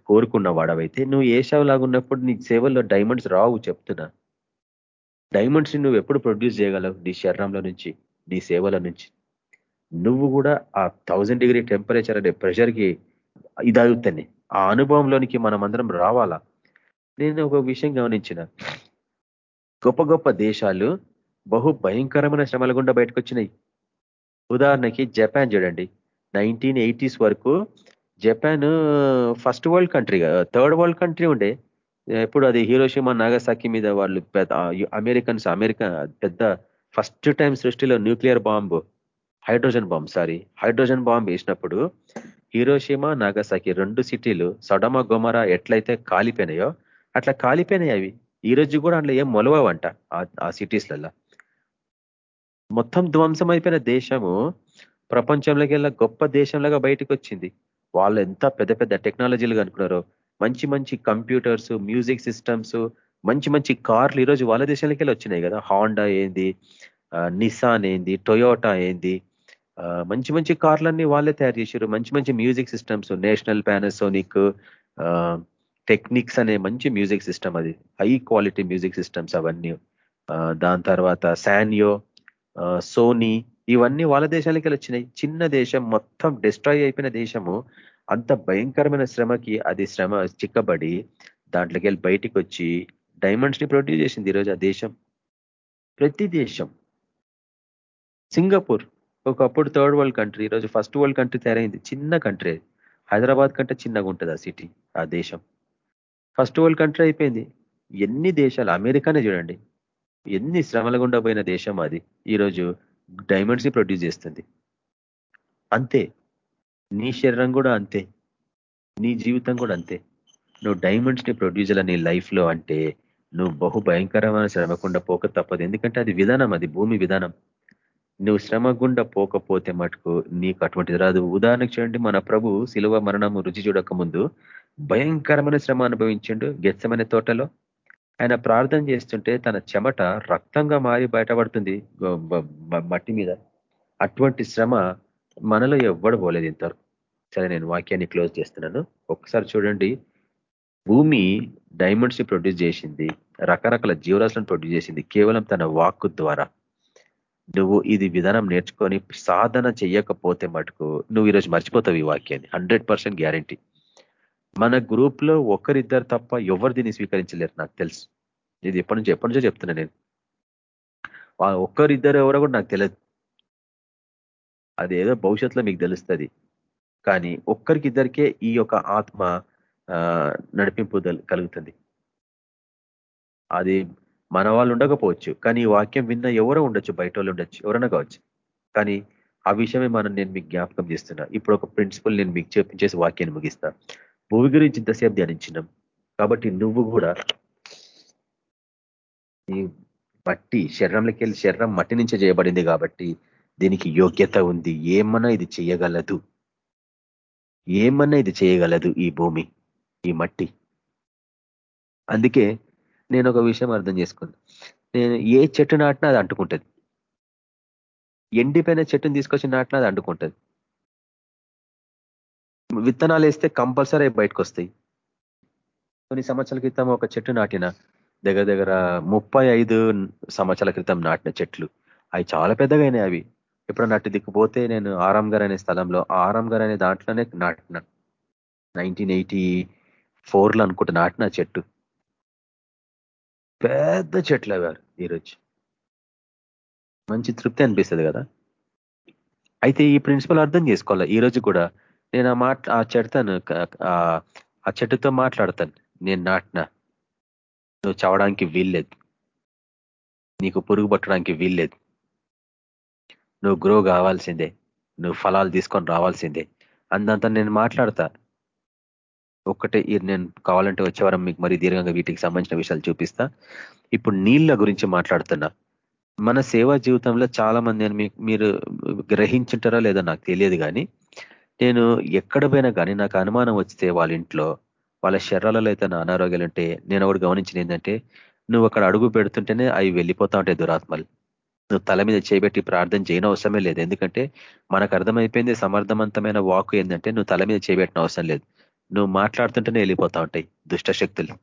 కోరుకున్న వాడవైతే నువ్వు ఏ లాగా ఉన్నప్పుడు నీ సేవల్లో డైమండ్స్ రావు చెప్తున్నా. డైమండ్స్ నువ్వు ఎప్పుడు ప్రొడ్యూస్ చేయగలవు? నీ శరీరంలో నుంచి నీ సేవల నుంచి. నువ్వు కూడా ఆ థౌజండ్ డిగ్రీ టెంపరేచర్ అనే ప్రెషర్కి ఇదవుతాయి ఆ అనుభవంలోనికి మనం అందరం రావాలా? నేను ఒక విషయం గమనించిన. గొప్ప గొప్ప దేశాలు బహు భయంకరమైన శ్రమల గుండా బయటకు వచ్చినాయి ఉదాహరణకి జపాన్ చూడండి. నైన్టీన్ ఎయిటీస్ వరకు Japan first world country third world country ఉండే. ఎప్పుడు అది హీరోషిమా నాగసాకి మీద వాళ్ళు పెద్ద అమెరికన్స్ అమెరికా పెద్ద ఫస్ట్ టైం సృష్టిలో nuclear bomb hydrogen bomb sorry hydrogen bomb వేసినప్పుడు హీరోషిమా నాగసాకి రెండు సిటీలు సడమ గొమరా ఎట్లయితే కాలిపోయినాయో అట్లా కాలిపోయినాయి అవి. ఈ రోజు కూడా అందులో ఏం మొలవంట ఆ సిటీస్లలో మొత్తం ధ్వంసం అయిపోయిన దేశము ప్రపంచంలోకి వెళ్ళా గొప్ప దేశంలాగా బయటకు వచ్చింది వాళ్ళు ఎంత పెద్ద పెద్ద టెక్నాలజీలు కనుక్కున్నారో. మంచి మంచి కంప్యూటర్స్ మ్యూజిక్ సిస్టమ్స్ మంచి మంచి కార్లు ఈరోజు వాళ్ళ దేశాలకి వెళ్ళి వచ్చినాయి కదా. హాండా ఏంది? నిసాన్ ఏంది? టొయోటా ఏంది? మంచి మంచి కార్లన్నీ వాళ్ళే తయారు చేశారు మంచి మంచి music systems National Panasonic Technics అనే మంచి మ్యూజిక్ సిస్టమ్ అది. హై క్వాలిటీ మ్యూజిక్ సిస్టమ్స్ అవన్నీ. దాని తర్వాత శాన్యో సోనీ ఇవన్నీ వాళ్ళ దేశాలకి వచ్చినాయి. చిన్న దేశం మొత్తం డిస్ట్రాయ్ అయిపోయిన దేశము. అంత భయంకరమైన శ్రమకి అది శ్రమ చిక్కబడి దాంట్లోకి వెళ్ళి బయటికి వచ్చి డైమండ్స్ని ప్రొడ్యూస్ చేసింది ఈరోజు ఆ దేశం. ప్రతి దేశం. సింగపూర్ ఒకప్పుడు థర్డ్ వరల్డ్ కంట్రీ ఈరోజు ఫస్ట్ వరల్డ్ కంట్రీ తయారైంది. చిన్న కంట్రీ హైదరాబాద్ కంటే చిన్నగా ఉంటుంది ఆ సిటీ ఆ దేశం. ఫస్ట్ వరల్డ్ కంట్రీ అయిపోయింది. ఎన్ని దేశాలు అమెరికానే చూడండి. ఎన్ని శ్రమల గుండా పోయిన దేశం అది. ఈరోజు డైమండ్స్ని ప్రొడ్యూస్ చేస్తుంది. అంతే. నీ శరీరం కూడా అంతే. నీ జీవితం కూడా అంతే. నువ్వు డైమండ్స్ని ప్రొడ్యూస్ ప్రొడ్యూస్ నీ లైఫ్లో అంటే నువ్వు బహు భయంకరమైన శ్రమకుండా పోక తప్పదు. ఎందుకంటే అది విధానం అది భూమి విధానం. నువ్వు శ్రమ గుండా పోకపోతే మటుకు నీకు అటువంటిది రాదు. ఉదాహరణకు చూడండి మన ప్రభు శిలువ మరణము రుచి చూడక ముందు భయంకరమైన శ్రమ అనుభవించిండు గెచ్చమైన తోటలో. ఆయన ప్రార్థన చేస్తుంటే తన చెమట రక్తంగా మారి బయటపడుతుంది మట్టి మీద. అటువంటి శ్రమ మనలో ఎవ్వడు పోలేదు ఇంతవరకు. సరే నేను వాక్యాన్ని క్లోజ్ చేస్తున్నాను. ఒకసారి చూడండి. భూమి డైమండ్స్ ప్రొడ్యూస్ చేసింది రకరకాల జీవరాశులను ప్రొడ్యూస్ చేసింది కేవలం తన వాక్కు ద్వారా. నువ్వు ఇది విధానం నేర్చుకొని సాధన చేయకపోతే మటుకు నువ్వు ఈరోజు మర్చిపోతావు ఈ వాక్యాన్ని. Hundred percent guarantee. మన గ్రూప్లో ఒకరిద్దరు తప్ప ఎవరు దీన్ని స్వీకరించలేరు నాకు తెలుసు. ఇది ఎప్పటి నుంచి ఎప్పటి నుంచో చెప్తున్నా నేను. ఒక్కరిద్దరు ఎవరో కూడా నాకు తెలియదు అదేదో భవిష్యత్తులో మీకు తెలుస్తుంది. కానీ ఒక్కరికి ఇద్దరికే ఈ యొక్క ఆత్మ నడిపింపు కలుగుతుంది. అది మన వాళ్ళు ఉండకపోవచ్చు కానీ ఈ వాక్యం విన్న ఎవరో ఉండొచ్చు బయట వాళ్ళు ఉండొచ్చు ఎవరైనా కావచ్చు. కానీ ఆ విషయమే మనం నేను మీకు జ్ఞాపకం చేస్తున్నా. ఇప్పుడు ఒక ప్రిన్సిపల్ నేను మీకు చెప్పించేసి వాక్యాన్ని ముగిస్తా. భూమి గురించి ఇంతసేపు ధ్యానించినాం. కాబట్టి నువ్వు కూడా ఈ మట్టి శరీరంలోకి వెళ్ళి శరీరం మట్టి నుంచే చేయబడింది కాబట్టి దీనికి యోగ్యత ఉంది. ఏమన్నా ఇది చేయగలదు. ఏమన్నా ఇది చేయగలదు ఈ భూమి ఈ మట్టి. అందుకే నేను ఒక విషయం అర్థం చేసుకున్నా. నేను ఏ చెట్టు నాటినా అది అంటుకుంటుంది. ఎండిపోయిన చెట్టుని తీసుకొచ్చి నాటినా అది అంటుకుంటుంది. విత్తనాలు వేస్తే కంపల్సరీ బయటకు వస్తాయి కొన్ని సంవత్సరాల క్రితం ఒక చెట్టు నాటిన దగ్గర దగ్గర ముప్పై ఐదు సంవత్సరాల క్రితం నాటిన చెట్లు. అవి చాలా పెద్దగా అయినాయి అవి. ఎప్పుడు నట్టు దిక్కుపోతే నేను ఆరాంగర్ అనే స్థలంలో ఆరాం అనే దాంట్లోనే నాటిన. నైన్టీన్ ఎయిటీ ఫోర్లో అనుకుంటా నాటిన చెట్టు. పెద్ద చెట్లు అవారు ఈరోజు. మంచి తృప్తి అనిపిస్తుంది కదా. అయితే ఈ ప్రిన్సిపల్ అర్థం చేసుకోవాలి? ఈ రోజు కూడా నేను ఆ మాట ఆ చెడతాను ఆ చెట్టుతో మాట్లాడతాను. నేను నాటిన. నువ్వు చవడానికి వీల్లేదు. నీకు పురుగు పట్టడానికి వీల్లేదు. నువ్వు గ్రో కావాల్సిందే. నువ్వు ఫలాలు తీసుకొని రావాల్సిందే. అందంతా నేను మాట్లాడతా. ఒక్కటే నేను కావాలంటే వచ్చేవారం మీకు మరి దీర్ఘంగా వీటికి సంబంధించిన విషయాలు చూపిస్తా. ఇప్పుడు నీళ్ళ గురించి మాట్లాడుతున్నా. మన సేవా జీవితంలో చాలా మంది మీరు గ్రహించుంటారా లేదో నాకు తెలియదు కానీ నేను ఎక్కడ పోయినా కానీ నాకు అనుమానం వస్తే వాళ్ళ ఇంట్లో వాళ్ళ శరీరాలలో అయితే నా అనారోగ్యాలు ఉంటే నేను ఒకటి గమనించిన ఏంటంటే నువ్వు అక్కడ అడుగు పెడుతుంటేనే అవి వెళ్ళిపోతా ఉంటాయి దురాత్మలు. నువ్వు తల మీద చేయబెట్టి ప్రార్థన చేయని అవసరమే లేదు. ఎందుకంటే మనకు అర్థమైపోయింది సమర్థవంతమైన వాక్ ఏంటంటే నువ్వు తల మీద చేయబెట్టిన అవసరం లేదు. నువ్వు మాట్లాడుతుంటేనే వెళ్ళిపోతా ఉంటాయి దుష్ట శక్తులు.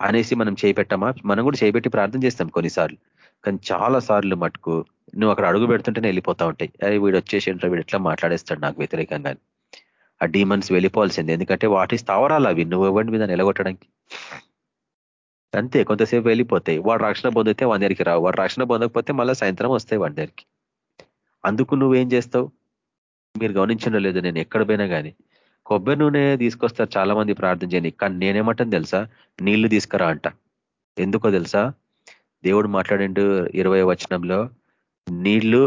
అనేసి మనం చేపెట్టామా మనం కూడా చేయబెట్టి ప్రార్థన చేస్తాం కొన్నిసార్లు. కానీ చాలా సార్లు మటుకు నువ్వు అక్కడ అడుగు పెడుతుంటేనే వెళ్ళిపోతా ఉంటాయి. అరే వీడు వచ్చేసి వీడు ఎట్లా మాట్లాడేస్తాడు నాకు వ్యతిరేకంగా ఆ డీమన్స్ వెళ్ళిపోవాల్సింది. ఎందుకంటే వాటి స్థావరాలు అవి. నువ్వు ఎవరి మీద నిలగొట్టడానికి? అంతే కొంతసేపు వెళ్ళిపోతాయి. వాడు రక్షణ పొందితే వాడి దగ్గరికి రావు. వాడు రక్షణ పొందకపోతే మళ్ళీ సాయంత్రం వస్తాయి వాడి దగ్గరికి. అందుకు నువ్వేం చేస్తావు? మీరు గమనించడం లేదు నేను ఎక్కడ పోయినా కానీ కొబ్బరి నూనె తీసుకొస్తారు చాలా మంది ప్రార్థన చేయని. కానీ నేనేమంటాను తెలుసా? నీళ్ళు తీసుకురా అంట. ఎందుకో తెలుసా? దేవుడు మాట్లాడిండు ఇరవై వచనంలో నీళ్ళు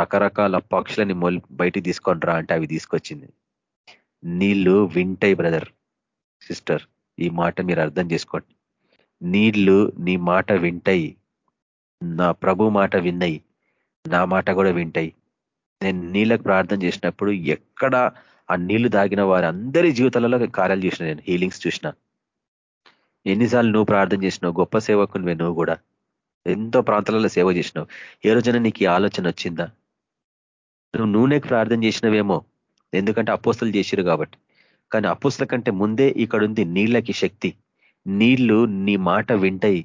రకరకాల పక్షులని మొలి బయటికి తీసుకొని రా అంటే అవి తీసుకొచ్చింది. నీళ్ళు వింటాయి బ్రదర్ సిస్టర్ ఈ మాట మీరు అర్థం చేసుకోండి. నీళ్ళు నీ మాట వింటాయి నా ప్రభు మాట విన్నాయి నా మాట కూడా వింటాయి నేను నీళ్ళకు ప్రార్థన చేసినప్పుడు ఎక్కడ ఆ నీళ్ళు దాగిన వారి అందరి జీవితాలలో కార్యాలు చూసిన నేను హీలింగ్స్ చూసిన. ఎన్నిసార్లు నువ్వు ప్రార్థన చేసినావు గొప్ప సేవకునివే నువ్వు కూడా. ఎంతో ప్రాంతాలలో సేవ చేసినావు. ఏ రోజున నీకు ఆలోచన వచ్చిందా? నువ్వు నూనెకు ప్రార్థన చేసినవేమో ఎందుకంటే అపోస్తలు చేసిరు కాబట్టి. కానీ అపోస్తల కంటే ముందే ఇక్కడ ఉంది నీళ్ళకి శక్తి. నీళ్ళు నీ మాట వింటాయి.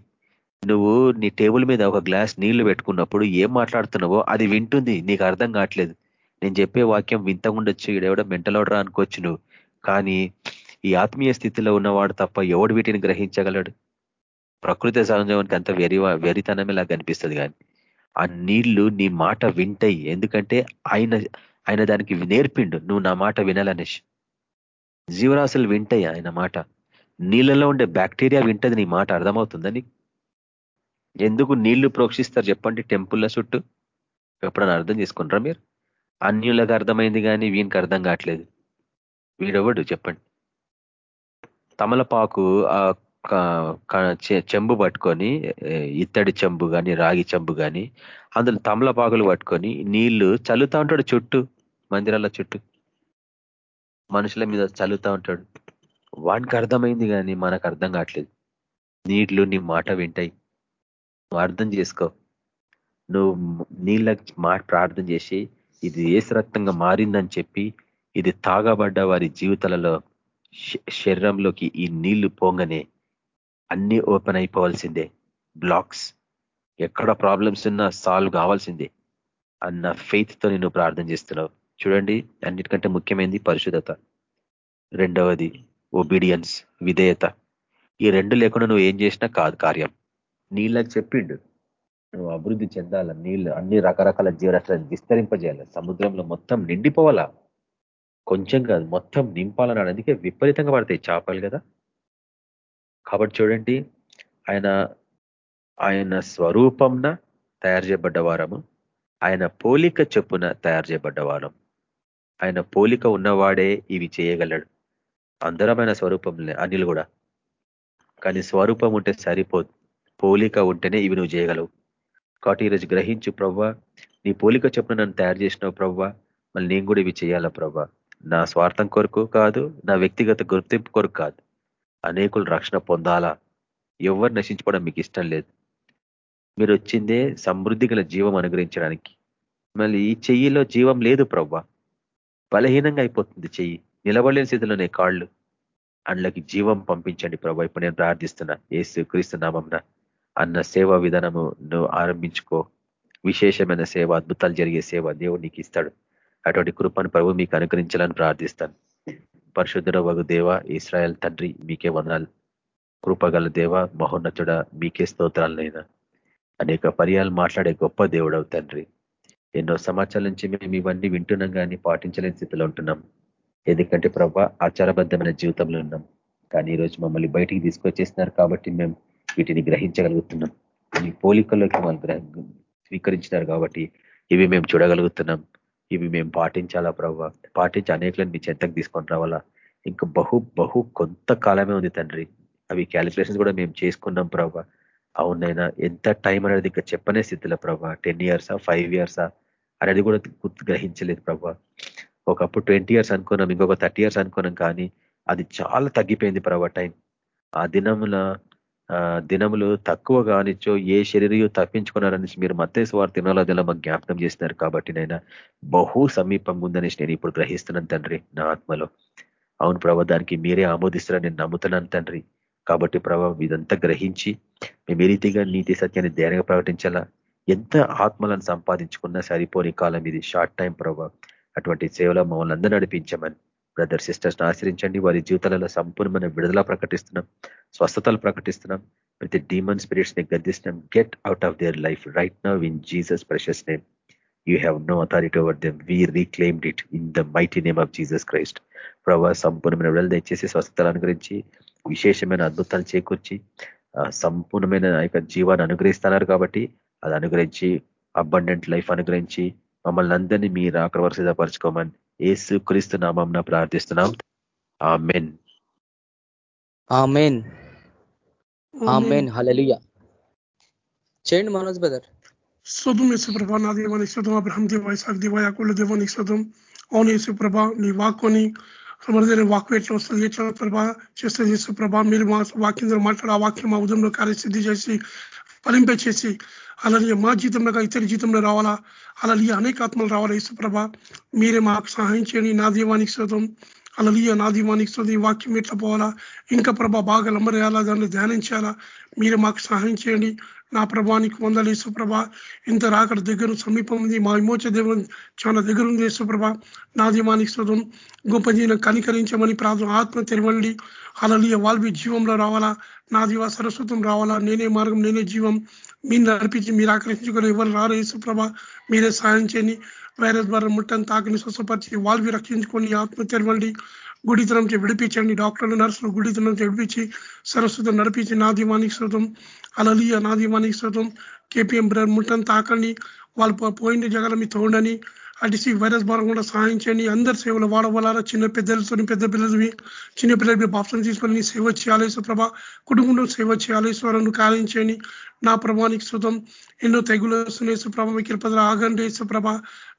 నువ్వు నీ టేబుల్ మీద ఒక గ్లాస్ నీళ్ళు పెట్టుకున్నప్పుడు ఏం మాట్లాడుతున్నావో అది వింటుంది. నీకు అర్థం కావట్లేదు. నేను చెప్పే వాక్యం వింతగుండొచ్చు ఈడెవడో మెంటలోడరా అనుకోవచ్చు నువ్వు. కానీ ఈ ఆత్మీయ స్థితిలో ఉన్నవాడు తప్ప ఎవడు వీటిని గ్రహించగలడు? ప్రకృతి సహజానికి అంత వెరి వెరితనమేలా కనిపిస్తుంది కానీ ఆ నీళ్ళు నీ మాట వింటాయి. ఎందుకంటే ఆయన ఆయన దానికి నేర్పిండు. నువ్వు నా మాట వినాలనేసి జీవరాశులు వింటాయి ఆయన మాట. నీళ్ళలో ఉండే బ్యాక్టీరియా వింటది నీ మాట. అర్థమవుతుందని ఎందుకు నీళ్ళు ప్రోక్షిస్తారు చెప్పండి టెంపుల్ల చుట్టూ? ఎప్పుడన్నా అర్థం చేసుకుంటారా మీరు? అన్యులకు అర్థమైంది కానీ వీనికి అర్థం కావట్లేదు. వీడెవడు చెప్పండి? తమలపాకు చెంబు పట్టుకొని ఇత్తడి చెంబు కానీ రాగి చెంబు కానీ అందులో తమలపాకులు పట్టుకొని నీళ్ళు చల్లుతా ఉంటాడు చుట్టూ మందిరాల చుట్టూ. మనుషుల మీద చల్లుతా ఉంటాడు. వానికి అర్థమైంది కానీ మనకు అర్థం కావట్లేదు. నీళ్ళు నీ మాట వింటాయి. నువ్వు అర్థం చేసుకో. నువ్వు నీళ్ళ మాట ప్రార్థన చేసి ఇది ఏసరక్తంగా మారిందని చెప్పి ఇది తాగబడ్డ వారి జీవితాలలో శరీరంలోకి ఈ నీళ్ళు పోంగనే అన్ని ఓపెన్ అయిపోవాల్సిందే. బ్లాక్స్. ఎక్కడ ప్రాబ్లమ్స్ ఉన్నా సాల్వ్ కావాల్సిందే అన్న ఫెయిత్తో నేను ప్రార్థన చేస్తున్నావు. చూడండి అన్నిటికంటే ముఖ్యమైనది పరిశుధత రెండవది ఒబీడియన్స్ విధేయత. ఈ రెండు లేకుండా నువ్వు ఏం చేసినా కాదు కార్యం. నీళ్ళకి చెప్పిండు. నువ్వు అభివృద్ధి చెందాల? నీళ్ళు అన్ని రకరకాల జీవరాశులను విస్తరింపజేయాలి? సముద్రంలో మొత్తం నిండిపోవాలా? కొంచెం కాదు మొత్తం నింపాలన్నాడు అందుకే విపరీతంగా పడతాయి చేపలు కదా. కాబట్టి చూడండి ఆయన ఆయన స్వరూపంన తయారు చేయబడ్డ వారము. ఆయన పోలిక చొప్పున తయారు చేయబడ్డ వారం. ఆయన పోలిక ఉన్నవాడే ఇవి చేయగలడు. అందరమైన స్వరూపంలే అనిల్ కూడా. కానీ స్వరూపం ఉంటే సరిపోదు. పోలిక ఉంటేనే ఇవి నువ్వు చేయగలవు. కాబట్టి ఈరోజు గ్రహించు ప్రవ్వా నీ పోలిక చొప్పున నన్ను తయారు చేసినావు ప్రవ్వా మళ్ళీ నేను కూడా ఇవి చేయాలా ప్రవ్వా? నా స్వార్థం కొరకు కాదు నా వ్యక్తిగత గుర్తింపు కొరకు కాదు. అనేకులు రక్షణ పొందాలా? ఎవరు నశించుకోవడం మీకు ఇష్టం లేదు. మీరు వచ్చిందే సమృద్ధి జీవం అనుగ్రహించడానికి. మళ్ళీ ఈ చెయ్యిలో జీవం లేదు ప్రవ్వ. బలహీనంగా అయిపోతుంది చెయ్యి. నిలబడలేని స్థితిలోనే కాళ్ళు. అండ్లకి జీవం పంపించండి ప్రభు ఇప్పుడు నేను ప్రార్థిస్తున్నా. ఏసు క్రీస్తునామంన అన్న సేవా విధానము నువ్వు ఆరంభించుకో. విశేషమైన సేవ అద్భుతాలు జరిగే సేవ దేవుడు నీకు ఇస్తాడు. అటువంటి కృపను ప్రభు మీకు అనుకరించాలని ప్రార్థిస్తాను. పరిశుద్ధుడ వగు దేవ ఇస్రాయల్ తండ్రి మీకే వందనాలు. కృపగల దేవ మహోన్నతుడ మీకే స్తోత్రాలనైనా అనేక పర్యాలు మాట్లాడే గొప్ప దేవుడవు తండ్రి. ఎన్నో సమాచారాల నుంచి మేము ఇవన్నీ వింటున్నాం కానీ పాటించలేని స్థితిలో ఉంటున్నాం. ఎందుకంటే ప్రభా ఆచారబద్ధమైన జీవితంలో ఉన్నాం. కానీ ఈరోజు మమ్మల్ని బయటికి తీసుకొచ్చేసినారు కాబట్టి మేము వీటిని గ్రహించగలుగుతున్నాం. మీ పోలికల్లోకి మమ్మల్ని స్వీకరించినారు కాబట్టి ఇవి మేము చూడగలుగుతున్నాం. ఇవి మేము పాటించాలా ప్రభావ పాటించి అనేకలను మీ చెంతకు తీసుకొని రావాలా? ఇంకా బహు బహు కొంతకాలమే ఉంది తండ్రి. అవి క్యాలిక్యులేషన్స్ కూడా మేము చేసుకున్నాం ప్రభా. అవునైనా ఎంత టైం అనేది ఇంకా చెప్పనే స్థితిలో ప్రభా. టెన్ ఇయర్సా ఫైవ్ ఇయర్సా అనేది కూడా గ్రహించలేదు ప్రభా. ఒకప్పుడు ట్వంటీ ఇయర్స్ అనుకున్నాం ఇంకొక థర్టీ ఇయర్స్ అనుకున్నాం కానీ అది చాలా తగ్గిపోయింది ప్రభా టైం. ఆ దినమున దినములు తక్కువ కానిచ్చో ఏ శరీరయు తప్పించుకున్నారని మీరు మత్తేసు వారు తినాలో మాకు జ్ఞాపనం చేస్తున్నారు కాబట్టి నైనా బహు సమీపంగా ఉందనేసి నేను ఇప్పుడు గ్రహిస్తున్నాను తండ్రి నా ఆత్మలో. అవును ప్రభా దానికి మీరే ఆమోదిస్తారని నేను నమ్ముతున్నాను తండ్రి. కాబట్టి ప్రభా ఇదంతా గ్రహించి మేము ఏ రీతిగా నీతి సత్యాన్ని ధైర్యంగా ప్రకటించాలా? ఎంత ఆత్మలను సంపాదించుకున్నా సరిపోని కాలం ఇది. షార్ట్ టైం ప్రభా. అటువంటి సేవలో మమ్మల్ని అందరూ నడిపించమని. బ్రదర్ సిస్టర్స్ ఆశ్రయించండి. వారి జీవితాలలో సంపూర్ణమైన విడుదల ప్రకటిస్తున్నాం. స్వస్థతలు ప్రకటిస్తున్నాం. ప్రతి డీమన్ స్పిరిట్స్ని గద్దిస్తున్నాం. Get out of their life right now in Jesus precious name you have no authority over them we reclaimed it in the mighty name of Jesus Christ ప్రభా సంపూర్ణమైన విడుదల దయచేసి స్వస్థతలు అనుగ్రహించి విశేషమైన అద్భుతాలు చేకూర్చి సంపూర్ణమైన యొక్క జీవాన్ని అనుగ్రహిస్తున్నారు కాబట్టి అది అనుగ్రహించి అబండెంట్ లైఫ్ అనుగ్రహించి మమ్మల్ని అందరినీ మీరు అక్కడ వరకు ఏసు క్రీస్తు నామం ప్రార్థిస్తున్నాం ఆ మెన్ చేయండి మనోజ్ బ్రదర్ శుధం యేసుప్రభ నా దేవానికి శుధం అబ్రహం దేవ ఇసాక్ దేవ యాకుల దేవానికి శుధం అవును యేసుప్రభ నీ వాక్కుని సమర్థన వాక్కు ఎట్లా వస్తుంది ఎట్లా ప్రభా చేస్తుంది యేసుప్రభ మీరు మా వాక్యం మాట్లాడే ఆ వాక్యం మా ఉదయంలో కార్యసిద్ధి చేసి ఫలింప చేసి అలాగే మా జీతంలో ఇతర జీతంలో రావాలా? అలాగే అనేక ఆత్మలు రావాలా యేసుప్రభ మీరే మాకు సహాయం చేయండి. నా దీవానికి శోతం అలలియ నా దీవానికి శోతం ఈ వాక్యం ఎట్లా పోవాలా? ఇంకా ప్రభా బాగా లంబరేయాలా? దాన్ని ధ్యానించాలా? మీరే మాకు సహాయం చేయండి. నా ప్రభానికి వందలు యేసుప్రభ ఇంత రాకడ దగ్గర సమీపం ఉంది. మా విమోచ దేవుడు చాలా దగ్గర ఉంది యేసుప్రభ నా దీమానికి శోతం గొప్ప జీవనం కనికరించమని ప్రార్థన ఆత్మ తెరవండి అలలియ వాల్వి జీవంలో రావాలా? నా దీవా సరస్వతం రావాలా? నేనే మార్గం నేనే జీవం. మీరు నడిపించి మీరు ఆకర్షించుకొని ఎవరు రారు యేసుప్రభ మీరే సాయం చేయని వైరస్ ద్వారా ముట్టని తాకిని స్వస్థపరిచి వాల్వి రక్షించుకొని ఆత్మ తెరవండి గుడితనం నుంచి విడిపించండి. డాక్టర్లు నర్సులు గుడితనం నుంచి విడిపించి సరస్వతం నడిపించి నా దీవానికి శృతం అలలియ నా దీవానికి శృతం కేపీఎం బ్రదర్ ముట్టని తాకండి. వాళ్ళు పోయిన జగల మీ తోండని. అడిసి వైరస్ భారం కూడా సహాయించండి అందరి సేవలు వాడవాలా చిన్న పెద్దలతో పెద్ద పిల్లలవి చిన్న పిల్లలకి బాప్సం తీసుకొని సేవ చేయాలేశ్వర ప్రభ కుటుంబంలో సేవ చేయాలేశ్వరను స్వరం నా ప్రభానికి శుతం ఎన్నో తెగులు వస్తున్నాయి ప్రభ మీ కృపదల ఆగండి ప్రభ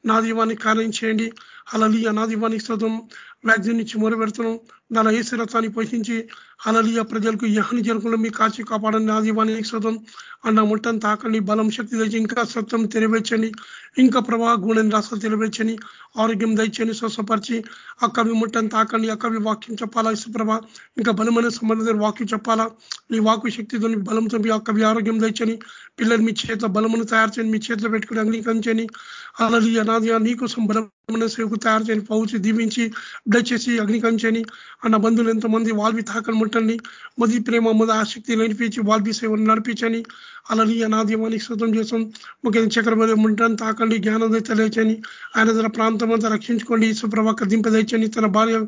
నా దీవానికి కార్యం చేయండి. అలలియ నా దీవానికి శుతం వ్యాక్సిన్ నుంచి మొరబెడుతున్నాం దాని ఏసు రథాన్ని పోషించి అలలియ ప్రజలకు యహని జరుపులో మీ కాచి కాపాడండి. నా దీవానికి శుతం అన్న ముట్టని తాకండి. బలం శక్తి తెచ్చి ఇంకా సత్యం తెరవేర్చండి ఇంకా ప్రభా గుణని రాష్ట్రం తెరవేర్చని ఆరోగ్యం దయచని స్వస్థపరిచి అక్కవి ముట్టని తాకండి. అక్కవి వాక్యం చెప్పాలా? ఇసుప్రభ ఇంకా బలమైన సంబంధించిన వాక్యం చెప్పాలా? మీ వాకు శక్తితో బలంతో మీ అక్కవి ఆరోగ్యం దయచని పిల్లలు మీ చేత బలమును తయారు చేయండి. మీ చేతిలో పెట్టుకుని అంగీకరించని అలాది అనాది నీకోసం బలమైన సేవకు తయారు చేయని పౌచి దీవించి దయచేసి అగ్నికంచని అన్న బంధువులు ఎంతమంది వాల్వి తాకని ముట్టండి మొదటి ప్రేమ మొదటి ఆసక్తి నడిపించి వాల్వి సేవను నడిపించని అలాని అనాద్యమానికి శుతం చేసాం ముఖ్యంగా చక్రవర్తి ముంటాన్ని తాకండి జ్ఞానం తెలియచని ఆయన తన ప్రాంతం అంతా రక్షించుకోండి సుప్రభాక దింపదచ్చని తన భార్య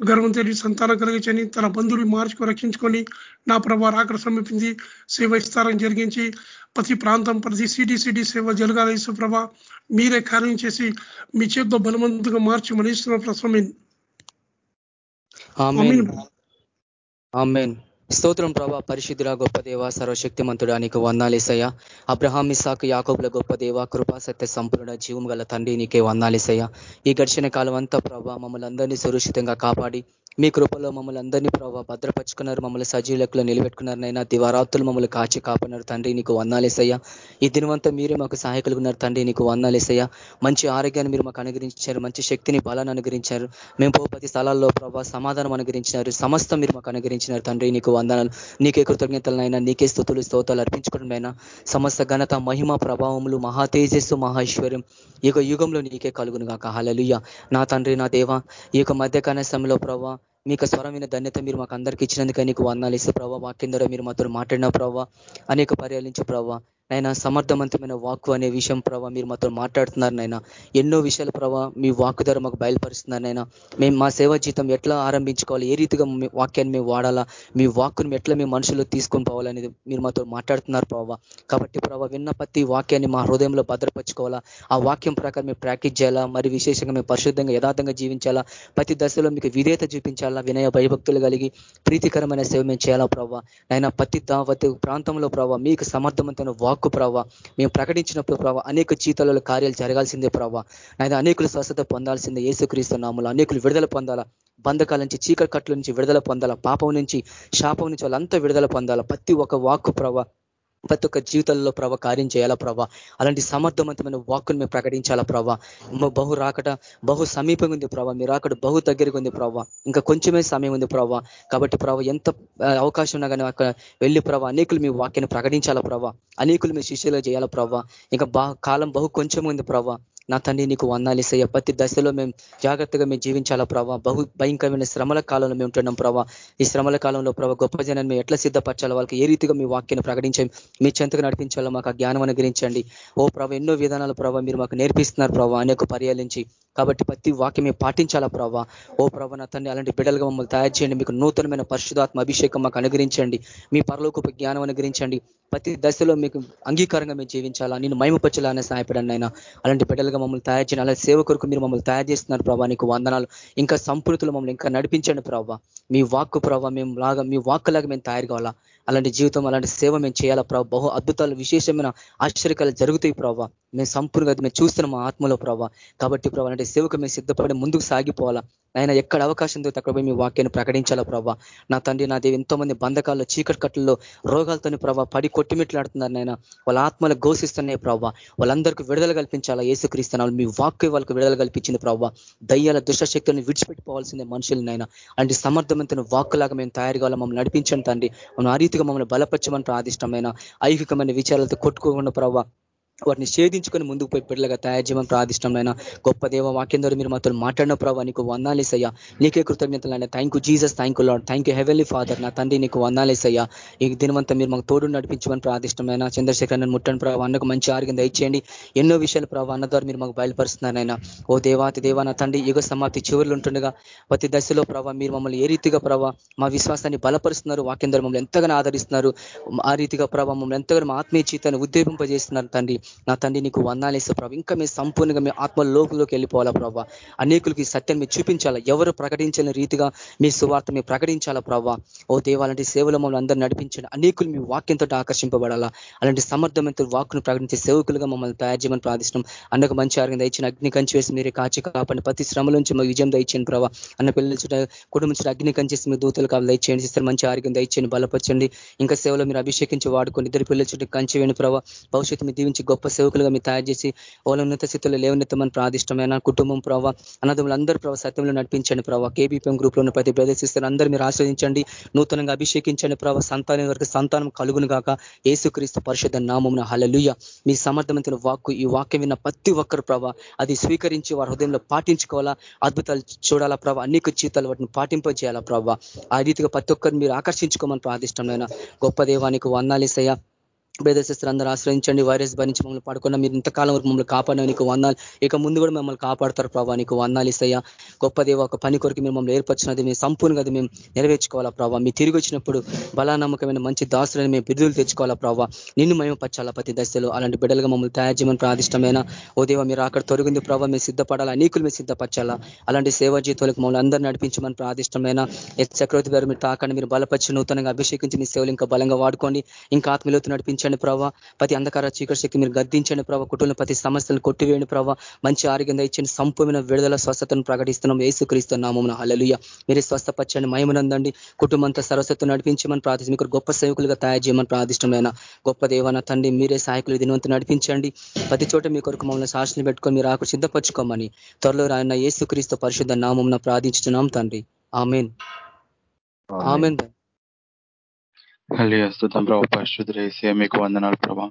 గర్వం తెలియ సంతానం కలిగించని తన బంధువులు మార్చుకు రక్షించుకొని నా ప్రభా రాకడ సమీపించి సేవ ఇస్తారని జరిగించి ప్రతి ప్రాంతం ప్రతి సిటీ సిటీ సేవ జరగాలి సుప్రభ మీరే కార్యం చేసి మీ చేతితో బలవంతంగా మార్చి మనీస్తున్న ప్రసమీన్ స్తోత్రం ప్రభా పరిశుద్ధుల గొప్ప దేవ సర్వశక్తిమంతుడా నీకు వందాలేసయ్య అబ్రహాం ఇసాకు యాకోబుల గొప్ప దేవ కృపా సత్య సంపూర్ణ జీవం గల తండ్రి నీకే వందాలేసయ్య ఈ గడిచిన కాలం అంతా ప్రభా మమ్మల్ని అందరినీ సురక్షితంగా కాపాడి మీ కృపలో మమ్మల్ని అందరినీ ప్రభావ భద్రపరుచుకున్నారు మమ్మల్ని సజీలకులు నిలబెట్టుకున్నారు నైనా. దివారాత్తులు మమ్మల్ని కాచి కాపాడినారు తండ్రి నీకు వందాలేసయ్యా ఈ దినవంతా మీరే మాకు సహాయకులుగున్నారు తండ్రి నీకు వందాలేసయ్యా మంచి ఆరోగ్యాన్ని మీరు మాకు అనుగ్రహించారు మంచి శక్తిని బలాన్ని అనుగ్రహించారు. మేము భూపతి స్థలాల్లో ప్రభావ సమాధానం అనుగ్రహించినారు సమస్తం మీరు మాకు అనుగ్రహించినారు తండ్రి నీకు వందనాలు. నీకే కృతజ్ఞతలనైనా నీకే స్థుతులు స్తోతాలు అర్పించుకోవడమైనా సమస్త ఘనత మహిమ ప్రభావములు మహా తేజస్సు మహేశ్వర్యం ఈ యుగంలో నీకే కలుగును కాక హలలుయ్య నా తండ్రి నా దేవ ఈ యొక్క మధ్యకాల సమయంలో ప్రభావ మీకు స్వరమైన ధన్యత మీరు మాకు అందరికి ఇచ్చినందుకే నీకు వందాలు ఇస్తే ప్రభావ వాక్యం ద్వారా మీరు మాతో మాట్లాడిన ప్రభావ అనేక పర్యాలించు ప్రభావ నైనా సమర్థవంతమైన వాక్కు అనే విషయం ప్రభావ మీరు మాతో మాట్లాడుతున్నారు నైనా ఎన్నో విషయాలు ప్రభావ మీ వాక్కు ద్వారా మాకు బయలుపరుస్తున్నారు నైనా మేము మా సేవా జీతం ఎట్లా ఆరంభించుకోవాలి ఏ రీతిగా వాక్యాన్ని మేము వాడాలా మీ వాక్కుని ఎట్లా మేము మనుషులు తీసుకొని పోవాలనేది మీరు మాతో మాట్లాడుతున్నారు ప్రభావ కాబట్టి ప్రభావ విన్న ప్రతి వాక్యాన్ని మా హృదయంలో భద్రపరచుకోవాలా ఆ వాక్యం ప్రకారం మేము ప్రాక్టీస్ చేయాలా మరి విశేషంగా మేము పరిశుద్ధంగా యథార్థంగా జీవించాలా ప్రతి దశలో మీకు విధేయత చూపించాలా వినయ భయభక్తులు కలిగి ప్రీతికరమైన సేవ మేము చేయాలా ప్రభావ నైనా ప్రతి ప్రాంతంలో ప్రభావ మీకు సమర్థవంతమైన వాక్ వాక్కు ప్రభావ మేము ప్రకటించినప్పుడు ప్రభావ అనేక జీతాలలో కార్యాలు జరగాల్సిందే ప్రభావ ఆయన అనేకులు స్వస్థత పొందాల్సిందే ఏసుక్రీస్తు నామలు అనేకులు విడుదల పొందాలా? బంధకాల నుంచి చీకటి కట్ల నుంచి విడుదల పొందాలా? పాపం నుంచి శాపం నుంచి వాళ్ళంతా విడుదల పొందాలా? ప్రతి ఒక్క వాక్కు ప్రవ ప్రతి ఒక్క జీవితంలో ప్రభ కార్యం చేయాలా ప్రభా? అలాంటి సమర్థవంతమైన వాక్కును మేము ప్రకటించాలా ప్రభా? బహు రాకట బహు సమీపంగా ఉంది ప్రభా. మీరు రాకట బహు దగ్గరగా ఉంది ప్రభా. ఇంకా కొంచెమే సమయం ఉంది ప్రభా. కాబట్టి ప్రభా ఎంత అవకాశం ఉన్నా కానీ అక్కడ వెళ్ళి ప్రభా అనేకులు మీ వాక్యాన్ని ప్రకటించాలా ప్రభా? అనేకులు మీ శిష్యులు చేయాలా ప్రభా? ఇంకా కాలం బహు కొంచెం ఉంది ప్రభా. నా తండ్రి నీకు వందాలిసయ్య ప్రతి దశలో మేము జాగ్రత్తగా మేము జీవించాలా ప్రభావ బహు భయంకరమైన శ్రమల కాలంలో మేము ఉంటున్నాం ప్రభావ ఈ శ్రమల కాలంలో ప్రభావ గొప్ప జనాన్ని మేము ఎట్లా సిద్ధపరచాలి? వాళ్ళకి ఏ రీతిగా మీ వాక్యాన్ని ప్రకటించాం మీ చెంతకు నడిపించాలో? మాకు ఆ జ్ఞానం అనుగ్రహించండి. ఓ ప్రభావ ఎన్నో విధానాల ప్రభావ మీరు మాకు నేర్పిస్తున్నారు ప్రభావ అనేక పర్యాలించి కాబట్టి ప్రతి వాక్యం మేము పాటించాలా ప్రభావ ఓ ప్రభావ నా తండ్రి అలాంటి బిడ్డలుగా మమ్మల్ని తయారు చేయండి. మీకు నూతనమైన పరిశుధాత్మ అభిషేకం మాకు అనుగ్రహించండి. మీ పరలోకపు జ్ఞానం అనుగ్రహించండి. ప్రతి దశలో మీకు అంగీకారంగా మేము జీవించాలా? నేను మైమపరచాలని సహాయపడండి అయినా అలాంటి బిడ్డలుగా మమ్మల్ని తయారు చేయాలి అలా సేవ కొరకు మీరు మమ్మల్ని తయారు చేస్తున్నారు ప్రభావ నీకు వందనాలు. ఇంకా సంపూర్తులు మమ్మల్ని ఇంకా నడిపించండి ప్రభావ మీ వాక్కు ప్రభావ మేము లాగా మీ వాక్కులాగా మేము తయారు కావాలా. అలాంటి జీవితం అలాంటి సేవ మేము చేయాలా ప్రభావ బహు అద్భుతాలు విశేషమైన ఆశ్చర్యకాలు జరుగుతాయి ప్రభావ మేము సంపూర్ణంగా మేము చూస్తున్నాం మా ఆత్మలో ప్రభావ కాబట్టి ప్రభావ అలాంటి సేవకు మేము సిద్ధపడి ముందుకు సాగిపోవాలా? ఆయన ఎక్కడ అవకాశం దొరికితే అక్కడ మీ వాక్యాన్ని ప్రకటించాలా ప్రభావ నా తండ్రి నా దేవి ఎంతో మంది బంధకాల్లో చీకటి కట్టల్లో రోగాలతోని ప్రభావ పడి కొట్టిమిట్లాడుతున్నారు నాయన. వాళ్ళ ఆత్మలు ఘోషిస్తున్నాయి ప్రభావ వాళ్ళందరికీ విడుదల కల్పించాలా? ఏసుక్రీస్తున్నారు మీ వాక్య వాళ్ళకు విడుదల కల్పించింది ప్రభావ దయ్యాల దుష్టశక్తులను మనుషులు మనుషులనైనా అలాంటి సమర్థవంతమైన వాక్కులాగా మేము తయారు కావాలా మమ్మల్ని నడిపించండి తండ్రి. మనం ఆ పూర్తిగా మమ్మల్ని బలపరచమని ప్రాదిష్టమైన ఐహికమైన విచారాలతో కొట్టుకోకుండా ప్రభావ వాటిని షేధించుకొని ముందుకు పోయి బిడ్డలుగా తయారు చేయమని ప్రార్థిష్టమైన గొప్ప దేవ వాక్యం ద్వారా మీరు మాతో మాట్లాడిన ప్రభావ నీకు వందాలేసయ్యా నీకే కృతజ్ఞతలు అయినా thank you Jesus thank you Lord thank you heavenly father నా తండ్రి నీకు వందాలేసయ్యా ఈ దినవంతా మీరు మాకు తోడు నడిపించమని ప్రార్థిష్టమైన చంద్రశేఖర్ నన్ను ముట్టని ప్రభావ అన్నకు మంచి ఆరోగ్యం దయచేయండి. ఎన్నో విషయాలు ప్రభావ అన్న ద్వారా మీరు మాకు బయలుపరుస్తున్నారైనా ఓ దేవాతి దేవా నా తండ్రి యుగ సమాప్తి చివరిలో ఉంటుండగా ప్రతి దశలో ప్రభావ మీరు మమ్మల్ని ఏ రీతిగా ప్రభావ మా విశ్వాసాన్ని బలపరుస్తున్నారు? వాక్యం ద్వారా మమ్మల్ని ఎంతగానో ఆదరిస్తున్నారు? ఆ రీతిగా ప్రభావ మమ్మల్ని ఎంతగానో ఆత్మీయ జీతాన్ని ఉద్దేశింపజేస్తున్నారు తండ్రి. నా తండ్రి నీకు వందాలేసే ప్రభావ ఇంకా మేము సంపూర్ణంగా మీ ఆత్మ లోకంలోకి వెళ్ళిపోవాలా ప్రభావ అనేకులకి సత్యం మీరు చూపించాలా? ఎవరు ప్రకటించిన రీతిగా మీ సువార్త మీరు ప్రకటించాలా ప్రభావ ఓ దేవాలంటి సేవలు మమ్మల్ని అందరూ నడిపించండి. అనేకులు మీ వాక్యంతో ఆకర్షింపబడాలా? అలాంటి సమర్థమైన వాక్కును ప్రకటించే సేవకులుగా మమ్మల్ని తయారు చేయమని ప్రార్థిస్తున్నాం. అన్నకు మంచి ఆరోగ్యం దయచిన అగ్ని కంచి వేసి మీరే కాచి కాపాడి ప్రతి శ్రమ నుంచి మా విజయం దయచేయండి ప్రభావ అన్న పిల్లల చుట్టూ కుటుంబం చుట్టూ అగ్ని కంచేసి మీ దూతలు కావాలి. దయచేయండి. సిస్టర్ మంచి ఆరోగ్యం దయచేయండి. బలపరచండి. ఇంకా సేవలో మీరు అభిషేకించి వాడుకొని ఇద్దరు పిల్లల చుట్టూ కంచి వేయండి ప్రభావ భవిష్యత్తు మీ దీవించి గొప్ప సేవకులుగా మీరు తయారు చేసి వాళ్ళ ఉన్నత స్థితిలో లేవనెత్తమని ప్రాదిష్టమైన కుటుంబం ప్రభావ అన్నదములందరూ ప్రభావ సత్యంలో నడిపించండి ప్రభావ కేబీపీఎం గ్రూప్లో ఉన్న ప్రతి ప్రదర్శిస్తారు అందరూ మీరు ఆశ్రదించండి నూతనంగా అభిషేకించండి ప్రభావ సంతానం వరకు సంతానం కలుగును గాక. ఏసుక్రీస్తు పరిషత్ నామమున హలలుయ మీ సమర్థవంతమైన వాక్కు ఈ వాక్యం విన్న ప్రతి ఒక్కరు ప్రభావ అది స్వీకరించి వారి హృదయంలో పాటించుకోవాలా? అద్భుతాలు చూడాలా ప్రభావ అనేక జీతాలు వాటిని పాటింపజేయాలా ప్రభావ ఆ రీతిగా ప్రతి ఒక్కరు మీరు ఆకర్షించుకోమని ప్రాదిష్టమైన గొప్ప దేవానికి వందాలేసయ్యా బ్రదర్స్ అందరూ ఆశ్రయించండి. వైరస్ భరించి మమ్మల్ని పడుకున్న మీరు ఇంతకాలం వరకు మమ్మల్ని కాపాడిన నీకు వందాలు. ఇక ముందు కూడా మమ్మల్ని కాపాడతారు ప్రభావ నీకు వందాలు ఇస్తాయా? గొప్పదే ఒక పని కొరకు మీరు మమ్మల్ని ఏర్పరిచినది మేము సంపూర్ణంగా అది మేము నెరవేర్చుకోవాలా ప్రభావ మీ తిరిగి వచ్చినప్పుడు బలానమ్మకమైన మంచి దాసులను మేము బిరుదులు తెచ్చుకోవాలా ప్రభావ నిన్ను మేము పచ్చాలా ప్రతి దశలో? అలాంటి బిడ్డలుగా మమ్మల్ని తయారు చేయమని ప్రాదిష్టమైన ఓ దేవ మీరు అక్కడ తొలగింది ప్రభావ మేము సిద్ధపడాలా? అనేకులు మేము సిద్ధపరచాలా? అలాంటి సేవా జీతాలకు మమ్మల్ని అందరూ నడిపించమని ప్రాదిష్టమైన చక్రవర్తి గారు మీరు తాకండి. మీరు బలపరిచి నూతనంగా అభిషేకించి మీ సేవలు ఇంకా బలంగా వాడుకోండి. ఇంకా ఆత్మీయత నడిపించండి. ప్రభావ ప్రతి అంధకార చీకటి శక్తి మీరు గద్దించండి ప్రభావ కుటుంబంలో ప్రతి సమస్యలను కొట్టివేయండి ప్రభావ మంచి ఆరోగ్యం ఇచ్చిన సంపూర్ణ విడుదల స్వస్థతను ప్రకటిస్తున్నాం ఏసుక్రీస్తున్నాము హలలుయ మీరే స్వస్థపచ్చండి మయమనందండి కుటుంబంతో సరస్వతం నడిపించమని ప్రార్థించి మీకు గొప్ప సేవకులుగా తయారు చేయమని ప్రార్థిష్టమైన గొప్ప దేవన తండ్రి మీరే సహాయకులు దినవంతు నడిపించండి. ప్రతి చోట మీ కొరకు మమ్మల్ని సాక్షులు పెట్టుకొని మీరు ఆకు సిద్ధపరచుకోమని. త్వరలో రాయన ఏసుక్రీస్తు పరిశుద్ధ నామం ప్రార్థించుతున్నాం తండ్రి. ఆమెన్. ఆమెన్ హలి అస్తుతం ప్రభా పరిశుద్ధ ఏసే మీకు వందనాలు ప్రభా.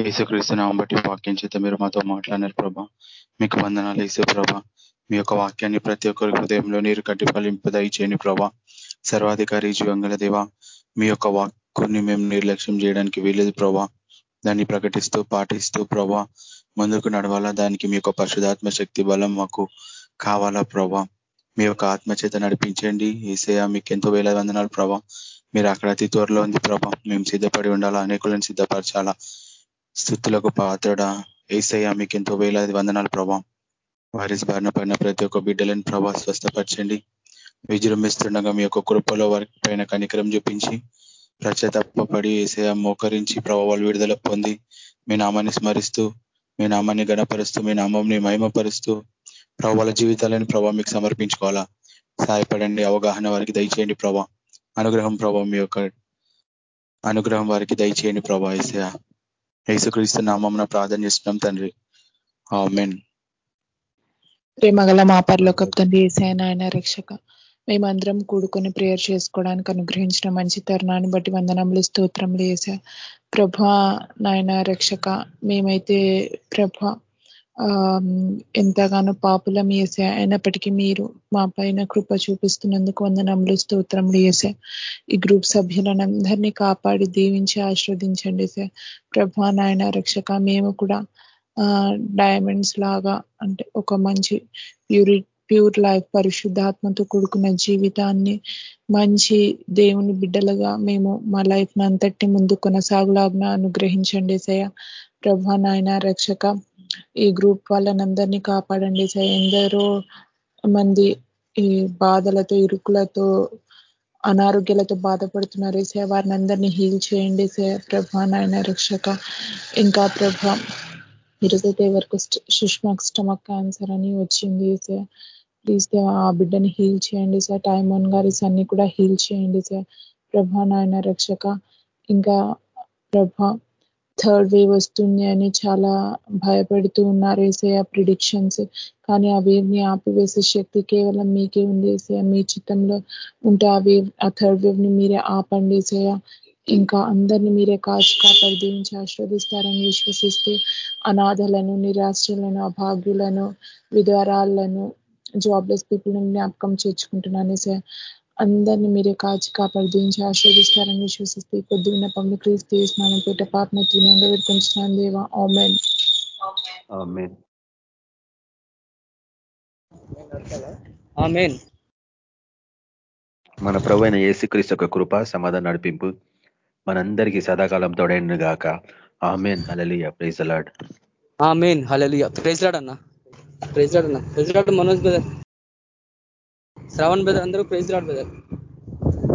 ఏసుక్రీస్తు నామం బట్టి వాక్యం చేత మీరు మాతో మాట్లాడినారు ప్రభా. మీకు వందనాలు వేసే ప్రభా. మీ యొక్క వాక్యాన్ని ప్రతి ఒక్కరి హృదయంలో నీరు కట్టి ఫలింపు దయచేయండి ప్రభా. సర్వాధికారి జీవంగల దేవ మీ యొక్క వాక్కుని మేము నిర్లక్ష్యం చేయడానికి వీలేదు ప్రభా. దాన్ని ప్రకటిస్తూ పాటిస్తూ ప్రభా ముందుకు నడవాలా? దానికి మీ యొక్క పరిశుధాత్మ శక్తి బలం మాకు కావాలా ప్రభా? మీ యొక్క ఆత్మచేత నడిపించండి. ఏసయ మీకు ఎంతో వేల వందనాలు ప్రభా. మీరు అక్కడ అతి త్వరలో ఉంది ప్రభా. మేము సిద్ధపడి ఉండాలా? అనేకులను సిద్ధపరచాలా? స్థుతులకు పాత్రడ. ఏసయ్య మీకు ఎంతో వేలాది వందనాలు ప్రభా. వారిస్ బారిన పడిన ప్రతి ఒక్క బిడ్డలను ప్రభా స్వస్థపరచండి. విజృంభిస్తుండగా మీ యొక్క కృపలో వారి పైన కనికరం చూపించి ప్రచేతప్పబడి ఏసయ మోకరించి ప్రభావాలు విడుదల పొంది మీ నామాన్ని స్మరిస్తూ మీ నామాన్ని గణపరుస్తూ మీ నామంని మహిమపరుస్తూ ప్రభావాల జీవితాలను ప్రభావ మీకు సమర్పించుకోవాలా? సహాయపడండి అవగాహన వారికి దయచేయండి ప్రభా. అనుగ్రహం ప్రభావ మీ యొక్క అనుగ్రహం వారికి దయచేయండి ప్రభా ఏసయ యేసుక్రీస్తు నామం ప్రార్థన చేస్తున్నాం తండ్రి. ఆమెన్. ప్రేమగల మా పరలోక తండ్రి ఏసైనా ఆయన రక్షక. మేమందరం కూడుకొని ప్రేయర్ చేసుకోవడానికి అనుగ్రహించిన మంచి తరుణాన్ని బట్టి వందనములు స్తోత్రములు వేసా ప్రభ నాయన రక్షక మేమైతే ప్రభ ఎంతగానో పాపులం వేసా అయినప్పటికీ మీరు మా పైన కృప చూపిస్తున్నందుకు వందనములు స్తోత్రములు వేసా ఈ గ్రూప్ సభ్యులనందరినీ కాపాడి దీవించి ఆస్వాదించండి సార్ ప్రభా నాయన రక్షక మేము కూడా డైమండ్స్ లాగా అంటే ఒక మంచి ప్యూరి ప్యూర్ లైఫ్ పరిశుద్ధాత్మతో కూడుకున్న జీవితాన్ని మంచి దేవుని బిడ్డలుగా మేము మా లైఫ్ అంతటి ముందు కొనసాగులాగా అనుగ్రహించండి సయ ప్రభా నాయన రక్షక ఈ గ్రూప్ వాళ్ళనందరినీ కాపాడండి. సార్ ఎందరో మంది ఈ బాధలతో ఇరుకులతో అనారోగ్యాలతో బాధపడుతున్నారు. సార్ వారిని అందరినీ హీల్ చేయండి. సార్ ప్రభా నాయన రక్షక ఇంకా ప్రభ ఈరోజైతే ఎవరికి సుష్మాక్ స్టమక్ క్యాన్సర్ అని వచ్చింది. సార్ ప్లీజ్ ఆ బిడ్డని హీల్ చేయండి. సార్ టైమోన్ గారి అన్ని కూడా హీల్ చేయండి. సార్ ప్రభా నాయన రక్షక ఇంకా ప్రభ థర్డ్ వేవ్ వస్తుంది అని చాలా భయపెడుతూ ఉన్నారు ఏసయ ప్రిడిక్షన్స్ కానీ ఆ వేవ్ని ఆపివేసే శక్తి కేవలం మీకే ఉంది ఏసయ మీ చిత్తంలో ఉంటే ఆ వేవ్ ఆ థర్డ్ వేవ్ని మీరే ఆపండి ఏసయ ఇంకా అందరినీ మీరే కాచి కాపాడు దీవించి ఆస్వాదిస్తారని విశ్వసిస్తూ అనాథలను నిరాశ్రలను అభాగ్యులను విధారాలను జాబ్లెస్ పీపుల్ జ్ఞాపకం చేర్చుకుంటున్నాను సార్ అందరినీ మీరే కాచి కాపాడి దీవించి ఆస్వాదిస్తారని విశ్వసిస్తూ కొద్ది విన్నపంలో క్రీస్తు స్నానం పేట పాపన తినంగా విడిపించినాను దేవా. ఆమెన్. మన ప్రభు అయిన ఏసుక్రీస్తు యొక్క కృప సమాధానం నడిపింపు మనందరికీ సదాకాలం తోడైన గాక ఆమెన్. అలలియ praise the Lord amen. Hallelujah praise Lord అన్న. ప్రైజ్ లాడ్ అన్న. Praise Lord Manoj brother Shravan brother అందరూ ప్రైజ్ లాడ్ బ్రదర్